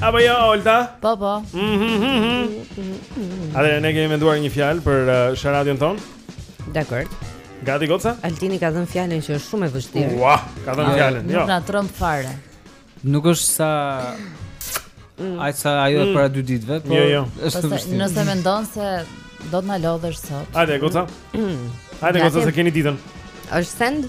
Speaker 2: Apo jo, Olta?
Speaker 4: Po, po.
Speaker 2: Atëherë ne kemi menduar një fjalë për uh, sharadion ton?
Speaker 1: Dakor.
Speaker 2: Gati goca?
Speaker 1: Altini ka dhënë fjalën që është shumë e vështirë.
Speaker 2: Ua, ka dhënë fjalën. Jo.
Speaker 4: Nuk na tremb fare.
Speaker 3: Nuk është sa mm. Ajo sa ajo
Speaker 2: mm.
Speaker 3: para dy ditëve, po.
Speaker 2: Jo, jo.
Speaker 3: Është vështirë.
Speaker 4: Nëse mendon se do të na lodhesh sot.
Speaker 2: Hajde goca. Hajde goca se keni ditën.
Speaker 1: Është send?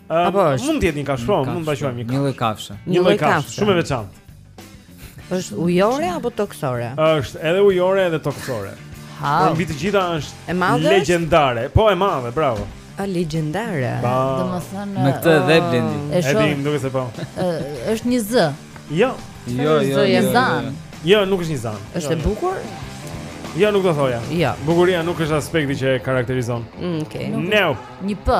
Speaker 1: Apo është.
Speaker 2: Mund të jetë një kafshë, po, mund ta quajmë një kafshë.
Speaker 3: Një lloj kafshe.
Speaker 2: Një lloj kafshe, shumë e veçantë.
Speaker 1: Është ujore apo toksore?
Speaker 2: Është edhe ujore edhe toksore.
Speaker 1: Ha.
Speaker 2: Por mbi të gjitha është
Speaker 1: e madhe.
Speaker 2: Legjendare. Po e madhe, bravo.
Speaker 1: A legjendare.
Speaker 4: Domethënë
Speaker 3: me këtë dhe blendi.
Speaker 4: E
Speaker 2: dim, duke se po.
Speaker 4: Është një zanë.
Speaker 2: Jo.
Speaker 3: Jo, jo,
Speaker 4: jo.
Speaker 3: Jo,
Speaker 4: jo,
Speaker 2: jo nuk është një zanë.
Speaker 1: Është e bukur?
Speaker 2: Jo, nuk do thoja.
Speaker 1: Jo.
Speaker 2: Bukuria nuk është aspekti që e karakterizon.
Speaker 1: Mm, okej.
Speaker 4: Një p.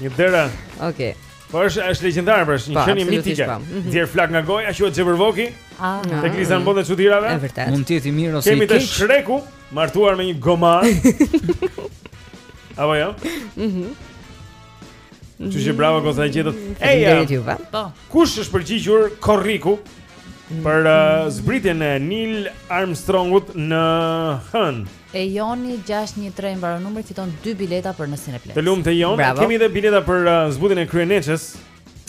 Speaker 2: Një dera.
Speaker 1: Okej. Okay.
Speaker 2: Po është është legjendar, pra është një
Speaker 1: po,
Speaker 2: qenie mitike.
Speaker 1: Po. Mhm.
Speaker 2: Nxjerr flakë nga goja, quhet Xhevervoki.
Speaker 4: Ah.
Speaker 2: Te Liza në botën e çudirave.
Speaker 1: Është vërtet.
Speaker 3: Mund të jetë i mirë ose i keq.
Speaker 2: Kemi te Shreku, martuar me një gomar. Apo jo?
Speaker 1: Mhm.
Speaker 2: Ju je bravo goca e gjetët. Ej,
Speaker 1: ju va.
Speaker 4: Po.
Speaker 2: Kush është përgjigjur korrik për uh, zbritjen e Neil Armstrongut në
Speaker 4: Hënë? Ejoni 613 i mbaron numri fiton dy bileta për në Cineplex.
Speaker 2: Të lumtë
Speaker 4: Ejon.
Speaker 2: Kemi edhe bileta për uh, zbutjen e kryeneçes.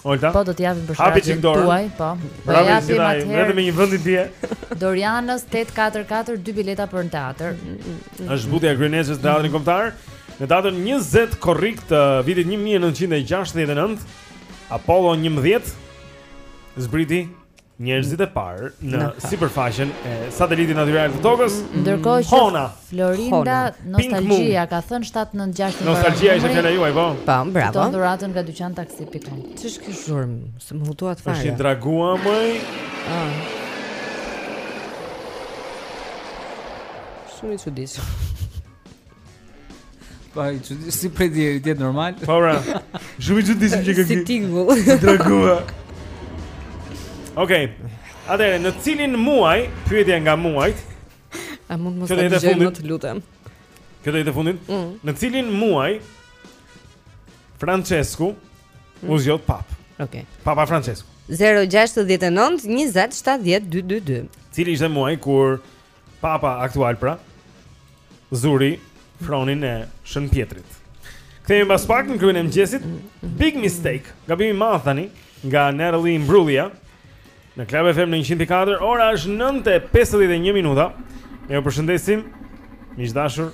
Speaker 2: Olta.
Speaker 4: Po do të japim për
Speaker 2: shkak
Speaker 4: tuaj, po.
Speaker 2: Po
Speaker 4: japim atëherë.
Speaker 2: Vetëm një vend i bie.
Speaker 4: Dorianës 844 dy bileta për në teatr. Mm, mm, mm.
Speaker 2: Është zbutja e kryeneçes në Teatrin Kombëtar në datën 20 korrik të vitit 1969. Apollo 11 zbriti njerëzit e parë në sipërfaqen e satelitit natyral të Tokës.
Speaker 4: Mm, mm, Ndërkohë që
Speaker 2: Hona.
Speaker 4: Florinda Nostalgia ka thënë 796.
Speaker 2: Nostalgia ishte fjala juaj, po.
Speaker 1: Po, bravo.
Speaker 4: Fiton dhuratën nga dyqan taksi.com.
Speaker 1: Ç'është kjo zhurmë? Se më hutuat fare.
Speaker 2: Është dragua, më.
Speaker 1: Ah. Shumë i çuditshëm.
Speaker 3: Pa, çudi si prej deri ti normal.
Speaker 2: Po bra. Shumë i çuditshëm që ke.
Speaker 1: Si tingull.
Speaker 2: Dragua. Okej. Okay. Atëherë në cilin muaj, pyetja nga muajt.
Speaker 1: A mund mos ta
Speaker 2: dëgjoj
Speaker 1: më të lutem.
Speaker 2: Kjo të jetë fundi?
Speaker 1: Mm.
Speaker 2: Në cilin muaj Francesku mm. u zgjodh papë?
Speaker 1: Okej. Okay.
Speaker 2: Papa Francesku.
Speaker 1: 069 20 70 222.
Speaker 2: Cili ishte muaji kur Papa aktual pra zuri fronin e Shën Pjetrit Kthehemi pas pak në klubin e mëngjesit Big mistake Gabim i madh tani nga Natalie Imbruglia Në Club FM në 104 Ora është 9.51 minuta E ju përshëndesim miq
Speaker 11: të dashur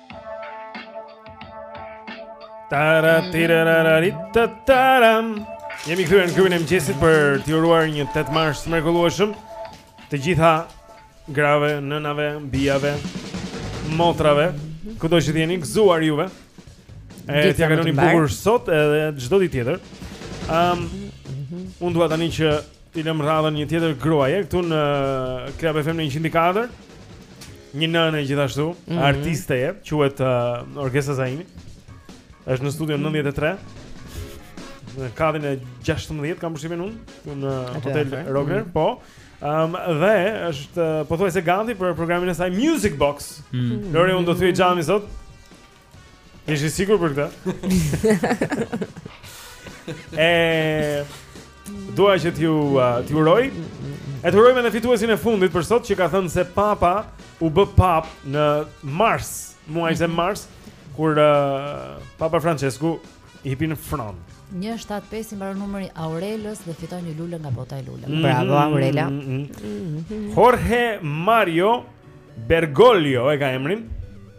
Speaker 6: Tara tirararita taram. Jemi kthyer në klubin e mëngjesit për të uruar një 8 mars të mrekullueshëm. Të gjitha grave, nënave, bijave, motrave, kudo që jeni gëzuar juve. E
Speaker 2: t'ia
Speaker 6: kaloni bukur sot edhe çdo ditë tjetër. Ëm, um, unë dua tani që T'i lëmë radhën një tjetër gruaje këtu në Club FM 104. Një nëne gjithashtu,
Speaker 2: mm -hmm.
Speaker 6: artiste e, quhet uh, Orgesa Zaimi. Është në studio 93. Në katin e 16 kam përshtypjen unë Në hotel
Speaker 2: e,
Speaker 6: Rogner
Speaker 2: mm -hmm.
Speaker 6: Po um, Dhe është pothuajse gati për programin e saj Music Box
Speaker 3: mm -hmm.
Speaker 6: Lori unë do të hyj xhami sot Je i sigurt për këtë? e... Dua që t'ju uh, t'ju uroj. E të urojmë edhe fituesin e fundit për sot që ka thënë se papa u bë papë në mars, muajin mars, kur uh, papa Francesku hipi në fron.
Speaker 4: 175 i mbaron numri Aurelës dhe fiton një lule nga bota e luleve.
Speaker 6: Mm,
Speaker 2: Bravo mm,
Speaker 6: Aurela. Mm, Jorge Mario Bergoglio e ka emrin.